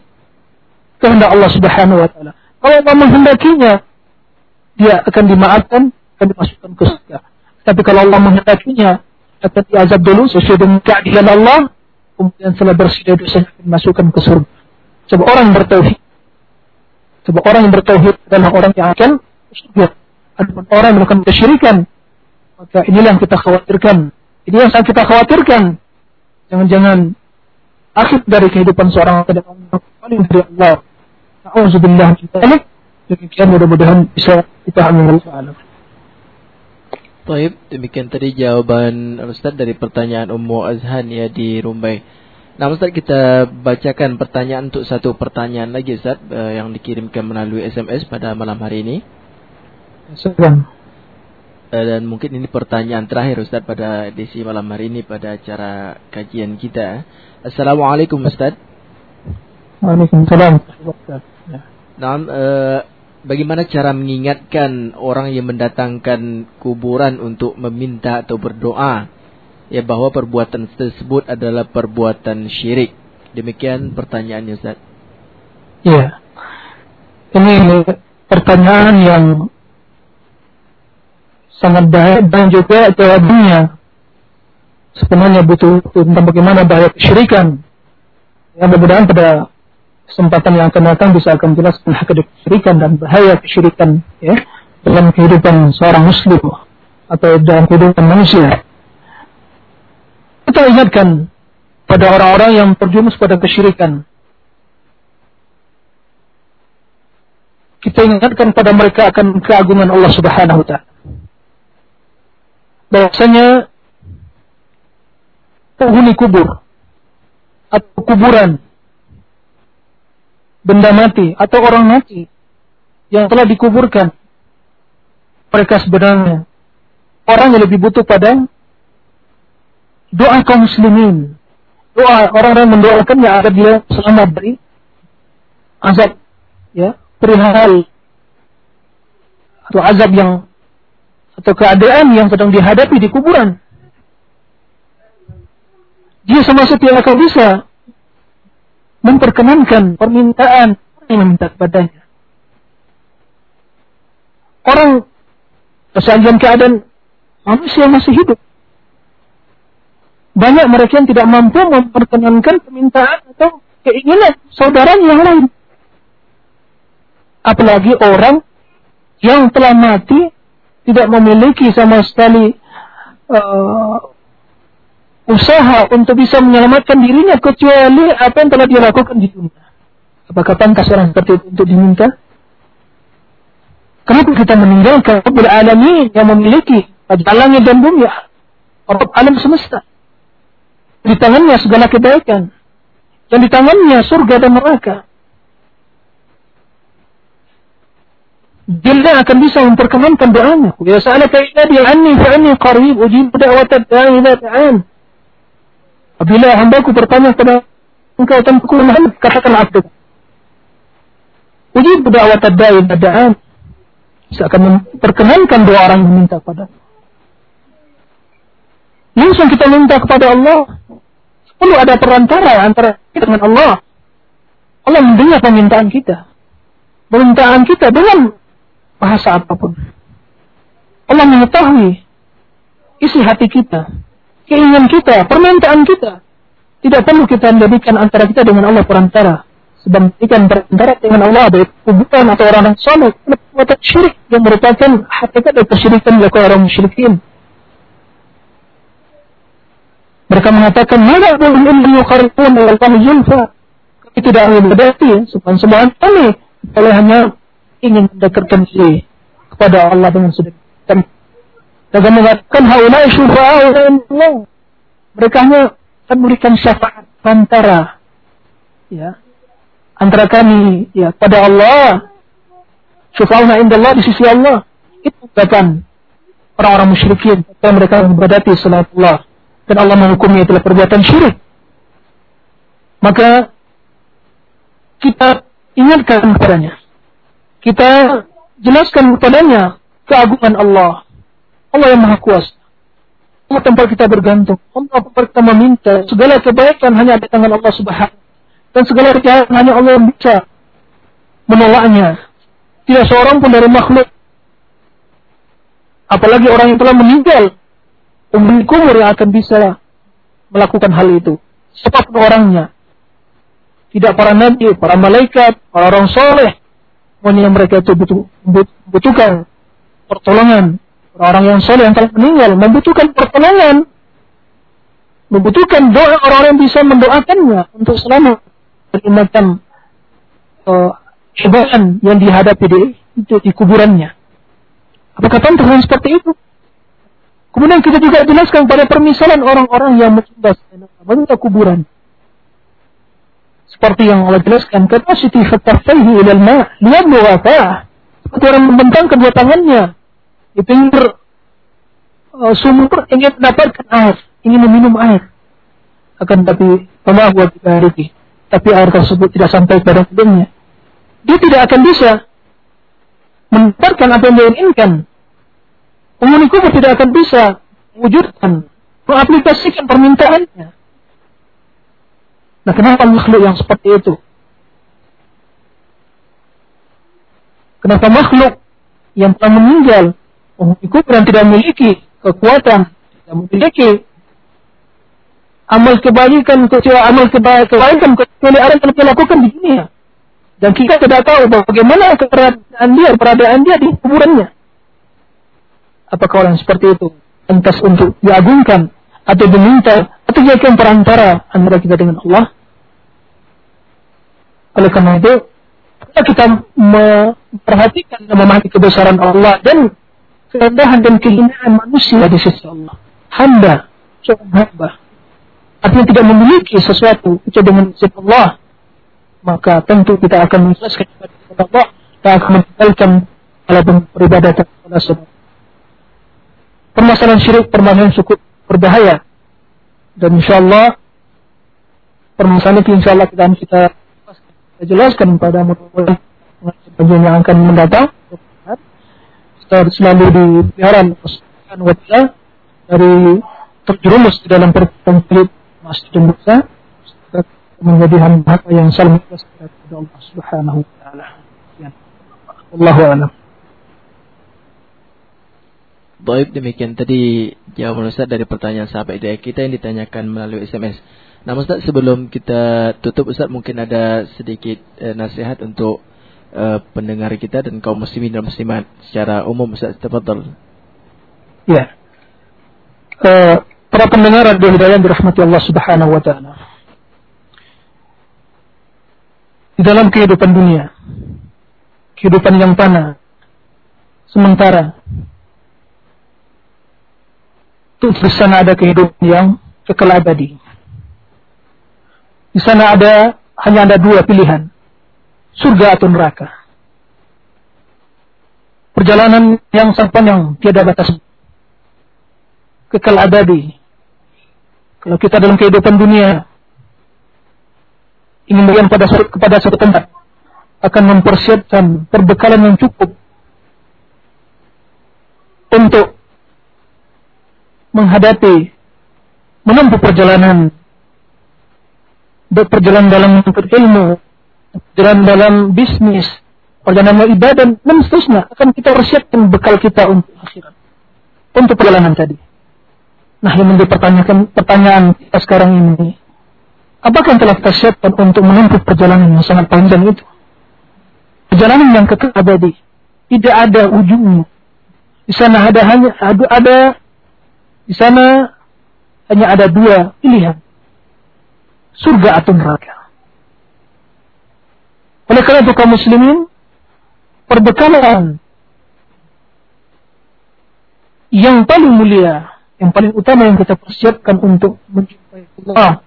kehendak Allah Subhanahu wa taala. Kalau Allah menghendakinya dia akan dimaafkan akan dimasukkan ke surga. Tapi kalau Allah menghendakinya akan diazab dulu sesuai dengan keadilan Allah kemudian setelah bersih dari dosa akan dimasukkan ke surga. Coba orang yang bertauhid. Coba orang yang bertauhid adalah orang yang akan surga adapun orang yang melakukan kesyirikan maka inilah yang kita khawatirkan. Ini yang sangat kita khawatirkan. Jangan-jangan akhir dari kehidupan seorang adalah kecuali dari Allah. Alhamdulillah kita Demikian mudah-mudahan bisa kita ambil Allah. Taib, demikian tadi jawaban Ustaz dari pertanyaan Ummu Azhan ya di Rumbai. Nah Ustaz kita bacakan pertanyaan untuk satu pertanyaan lagi Ustaz uh, yang dikirimkan melalui SMS pada malam hari ini. Sedang. Uh, dan mungkin ini pertanyaan terakhir Ustaz pada edisi malam hari ini pada acara kajian kita. Assalamualaikum Ustaz. Waalaikumsalam. Nah, uh, bagaimana cara mengingatkan orang yang mendatangkan kuburan untuk meminta atau berdoa ya bahwa perbuatan tersebut adalah perbuatan syirik. Demikian pertanyaannya Ustaz. Iya. Ini pertanyaan yang sangat baik dan juga jawabannya sebenarnya butuh tentang bagaimana bahaya kesyirikan. Yang mudah-mudahan pada kesempatan yang akan datang bisa akan menjelaskan kesyirikan dan bahaya kesyirikan ya dalam kehidupan seorang muslim atau dalam kehidupan manusia. Kita ingatkan pada orang-orang yang terjumus pada kesyirikan. Kita ingatkan pada mereka akan keagungan Allah Subhanahu wa taala. Bahwasanya penghuni kubur atau kuburan benda mati atau orang mati yang telah dikuburkan. Mereka sebenarnya orang yang lebih butuh pada doa kaum muslimin. Doa orang-orang mendoakan yang agar dia selamat dari azab ya, perihal atau azab yang atau keadaan yang sedang dihadapi di kuburan. Dia sama sekali akan bisa memperkenankan permintaan yang meminta kepadanya. Orang kesajian keadaan manusia masih hidup. Banyak mereka yang tidak mampu memperkenankan permintaan atau keinginan saudaranya yang lain. Apalagi orang yang telah mati tidak memiliki sama sekali uh, usaha untuk bisa menyelamatkan dirinya kecuali apa yang telah dia lakukan di dunia. Apakah pantas orang seperti itu untuk diminta? Kenapa kita meninggalkan Rabbul Alamin yang memiliki langit dan bumi, Rabb alam semesta? Di tangannya segala kebaikan. Dan di tangannya surga dan neraka. Dia akan bisa memperkenankan doanya. Ya sa'alaka ibadi anni fa'anni qarib ujib da'watad da'i la ta'an. Apabila hambaku bertanya kepada engkau tentang Muhammad, katakan abdu. Uji da'wat ad-da'i bada'an. Seakan memperkenankan doa orang meminta kepada Langsung kita minta kepada Allah. Perlu ada perantara antara kita dengan Allah. Allah mendengar permintaan kita. Permintaan kita dengan bahasa apa pun. Allah mengetahui isi hati kita keinginan kita, permintaan kita. Tidak perlu kita jadikan antara kita dengan Allah perantara. Sebab jadikan perantara dengan Allah baik kuburan atau orang yang soleh. Perbuatan syirik yang merupakan hakikat dari kesyirikan dilakukan orang musyrikin. Mereka mengatakan, Mada belum ilmu yukarifun Allah zulfa. Kami tidak mengibadati, subhan subhan kami. Oleh hanya ingin mendekatkan diri kepada Allah dengan sedekah dan mengatakan haulai syufa'au Allah. Mereka hanya memberikan syafaat antara ya antara kami ya pada Allah. Syufa'una Allah di sisi Allah. Itu bukan orang-orang musyrikin. Atau mereka mengibadati salat Allah dan Allah menghukumi itulah perbuatan syirik. Maka kita ingatkan kepadanya. Kita jelaskan kepadanya keagungan Allah Allah yang Maha Kuasa. Allah tempat kita bergantung. Allah tempat kita meminta. Segala kebaikan hanya di tangan Allah Subhanahu. Dan segala kejahatan hanya Allah yang bisa menolaknya. Tidak seorang pun dari makhluk. Apalagi orang yang telah meninggal. Umur kubur yang akan bisa melakukan hal itu. Sebab orangnya. Tidak para nabi, para malaikat, para orang soleh. Mereka itu butuh, butuhkan pertolongan orang yang soleh yang telah meninggal membutuhkan pertolongan, membutuhkan doa orang-orang yang bisa mendoakannya untuk selamat dari macam uh, yang dihadapi di, itu di kuburannya. Apakah pantas orang seperti itu? Kemudian kita juga jelaskan pada permisalan orang-orang yang menyembah kuburan. Seperti yang Allah jelaskan, kapasiti fatafaihi ilal ma' liyablu. Seperti orang membentang kedua tangannya di pinggir uh, sumur ingin mendapatkan air, ingin meminum air. Akan tapi pemahu di tapi air tersebut tidak sampai pada hidungnya. Dia tidak akan bisa mendapatkan apa yang dia inginkan penghuni kubur tidak akan bisa mewujudkan, mengaplikasikan permintaannya. Nah, kenapa makhluk yang seperti itu? Kenapa makhluk yang telah meninggal, penghuni kubur yang tidak memiliki kekuatan, tidak memiliki amal kebaikan, amal kebaikan kecuali apa yang telah dilakukan di dunia. Dan kita tidak tahu bagaimana keberadaan dia, peradaan dia di kuburannya apakah orang seperti itu entas untuk diagungkan atau diminta atau dijadikan perantara antara kita dengan Allah. Oleh karena itu, kita memperhatikan dan memahami kebesaran Allah dan kerendahan dan kehinaan manusia di sisi Allah. Hamba, seorang hamba, artinya tidak memiliki sesuatu kecuali dengan sisi Allah, maka tentu kita akan mengikhlaskan kepada Allah dan akan meninggalkan ala peribadatan kepada sebab permasalahan syirik permasalahan cukup berbahaya. Dan insya Allah permasalahan itu insya Allah kita kita, kita jelaskan pada mudah-mudahan yang akan mendatang kita selalu dipelihara Allah dari terjerumus di dalam pertempuran masjid dan dosa menjadi hamba yang saling kepada Allah Subhanahu wa taala. Ya. Allahu a'lam. Baik, demikian tadi jawaban Ustaz dari pertanyaan sahabat hidayah kita yang ditanyakan melalui SMS. Nah Ustaz sebelum kita tutup Ustaz mungkin ada sedikit uh, nasihat untuk uh, pendengar kita dan kaum muslimin dan muslimat secara umum Ustaz tafadhal. Ya. Uh, para pendengar radio hidayah dirahmati Allah Subhanahu wa taala. Di dalam kehidupan dunia, kehidupan yang panah, sementara itu di sana ada kehidupan yang kekal abadi. Di sana ada hanya ada dua pilihan, surga atau neraka. Perjalanan yang sangat panjang tiada batas. Kekal abadi. Kalau kita dalam kehidupan dunia ingin melihat pada kepada suatu tempat akan mempersiapkan perbekalan yang cukup untuk menghadapi menempuh perjalanan berperjalanan dalam ilmu, perjalanan dalam bisnis, perjalanan ibadah dan seterusnya akan kita persiapkan bekal kita untuk akhirat. Untuk perjalanan tadi. Nah, yang menjadi pertanyaan, pertanyaan kita sekarang ini, apakah yang telah kita siapkan untuk menempuh perjalanan yang sangat panjang itu? Perjalanan yang kekal abadi, tidak ada ujungnya. Di sana ada hanya ada, ada di sana hanya ada dua pilihan. Surga atau neraka. Oleh karena itu kaum muslimin, perbekalan yang paling mulia, yang paling utama yang kita persiapkan untuk menjumpai Allah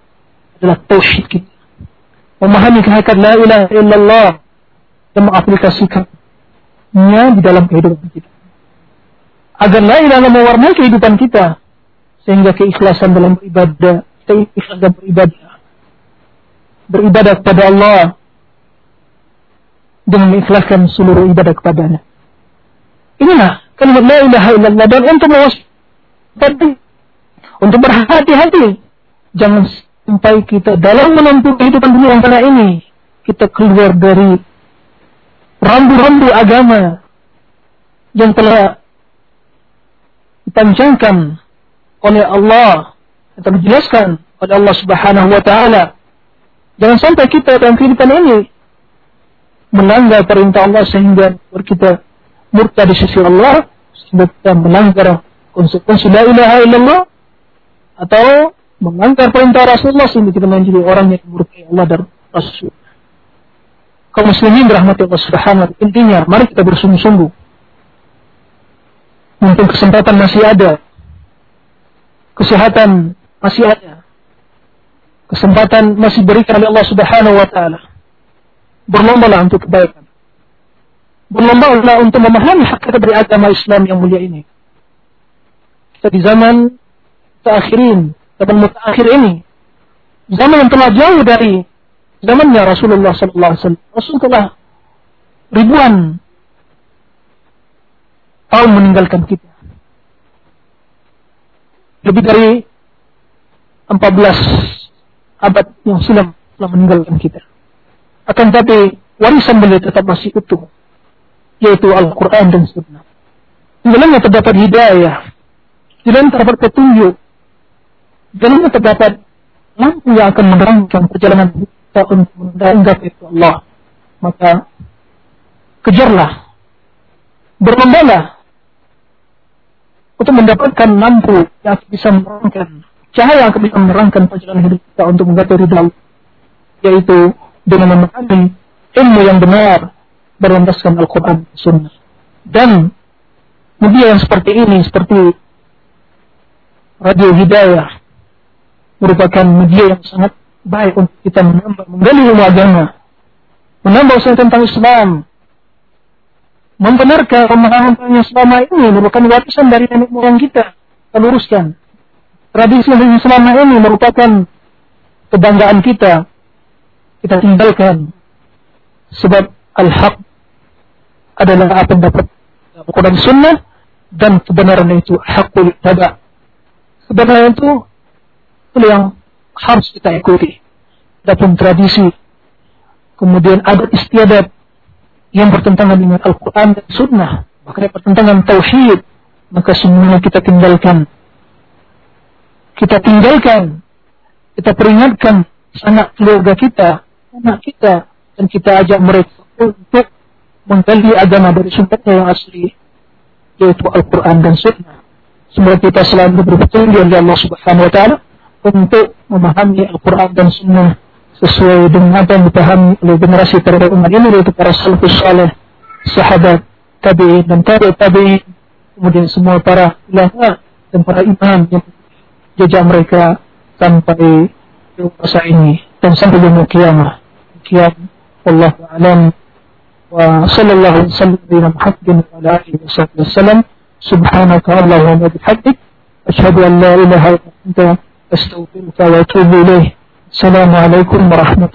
adalah tauhid kita. Memahami hakikat la ilaha illallah dan mengaplikasikannya di dalam kehidupan kita. Agar la ilaha mewarnai kehidupan kita, sehingga keikhlasan dalam beribadah kita dalam beribadah beribadah kepada Allah dengan mengikhlaskan seluruh ibadah kepadanya inilah kalimat la ilaha illallah dan untuk mewaspadai untuk berhati-hati jangan sampai kita dalam menempuh kehidupan dunia yang kala ini kita keluar dari rambu-rambu agama yang telah dipanjangkan oleh Allah atau dijelaskan oleh Allah Subhanahu wa taala. Jangan sampai kita dalam kehidupan ini melanggar perintah Allah sehingga kita murtad di sisi Allah sehingga kita melanggar konsekuensi la ilaha illallah atau melanggar perintah Rasulullah sehingga kita menjadi orang yang murtad Allah dan Rasul. kaum muslimin berahmati Allah Subhanahu intinya mari kita bersungguh-sungguh. Mumpung kesempatan masih ada kesehatan masih ada kesempatan masih berikan oleh Allah Subhanahu wa taala berlomba untuk kebaikan berlomba untuk memahami hakikat dari agama Islam yang mulia ini kita di zaman terakhirin zaman mutakhir ini zaman yang telah jauh dari zamannya Rasulullah sallallahu alaihi wasallam. Rasul telah ribuan tahun meninggalkan kita. Lebih dari 14 abad yang silam telah meninggalkan kita. Akan tapi warisan beliau tetap masih utuh, yaitu Al-Quran dan Sunnah. Di dalamnya terdapat hidayah, di dalamnya terdapat petunjuk, di dalamnya terdapat lampu yang akan menerangkan perjalanan kita untuk mendapat itu Allah. Maka kejarlah, berlombalah untuk mendapatkan lampu yang bisa menerangkan cahaya yang bisa menerangkan perjalanan hidup kita untuk menggapai ridha yaitu dengan memahami ilmu yang benar berlandaskan Al-Quran Sunnah dan media yang seperti ini seperti radio hidayah merupakan media yang sangat baik untuk kita menambah, menggali ilmu agama, menambah usaha tentang Islam, membenarkan pemahaman yang selama ini merupakan warisan dari nenek moyang kita, kita luruskan. Tradisi yang selama ini merupakan kebanggaan kita, kita tinggalkan. Sebab al-haq adalah apa yang dapat Al-Quran Sunnah dan kebenaran itu hakul tada. Kebenaran itu itu yang harus kita ikuti. Adapun tradisi, kemudian adat istiadat yang bertentangan dengan Al-Quran dan Sunnah, bahkan pertentangan tauhid, maka semuanya kita tinggalkan. Kita tinggalkan, kita peringatkan anak keluarga kita, anak kita, dan kita ajak mereka untuk menggali agama dari sumbernya yang asli, yaitu Al-Quran dan Sunnah. Semoga kita selalu berpetunjuk dari Allah Subhanahu Wa Taala untuk memahami Al-Quran dan Sunnah sesuai dengan apa yang dipahami oleh generasi terbaik umat ini yaitu para salafus saleh, sahabat, tabi'in dan tabi'in tabi'in, kemudian semua para ulama dan para imam yang jejak mereka sampai masa ini dan sampai di kiamat. القيام والله أعلم. وصلى الله وسلم على محمد وعلى آله وصحبه وسلم. سبحانك اللهم وبحمدك. أشهد أن لا إله إلا أنت. أستغفرك وأتوب إليه السلام عليكم ورحمة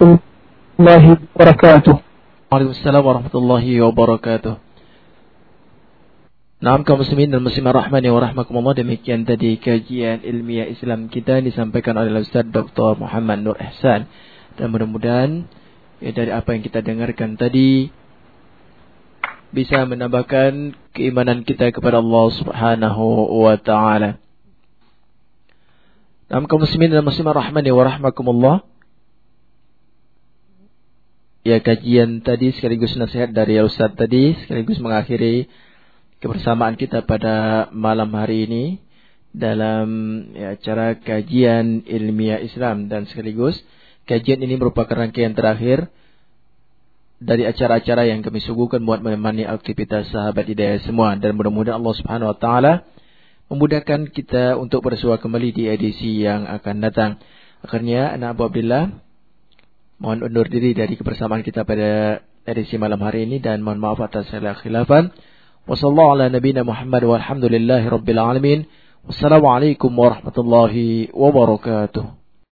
الله وبركاته. وعليكم السلام ورحمة الله وبركاته. Nah, kaum muslimin dan muslimah rahmani wa rahmakumullah. Demikian tadi kajian ilmiah Islam kita disampaikan oleh Ustaz Dr. Muhammad Nur Ihsan. Dan mudah-mudahan ya, dari apa yang kita dengarkan tadi bisa menambahkan keimanan kita kepada Allah Subhanahu wa taala. Nah, kaum muslimin dan muslimah rahmani wa rahmakumullah. Ya kajian tadi sekaligus nasihat dari Ustaz tadi sekaligus mengakhiri kebersamaan kita pada malam hari ini dalam ya, acara kajian ilmiah Islam dan sekaligus kajian ini merupakan rangkaian terakhir dari acara-acara yang kami suguhkan buat menemani aktivitas sahabat hidayah semua dan mudah-mudahan Allah Subhanahu wa taala memudahkan kita untuk bersua kembali di edisi yang akan datang. Akhirnya, anak Abu Abdullah, mohon undur diri dari kebersamaan kita pada edisi malam hari ini dan mohon maaf atas segala khilafan. Wassalamualaikum warahmatullahi wabarakatuh. Wassalamualaikum warahmatullahi wabarakatuh.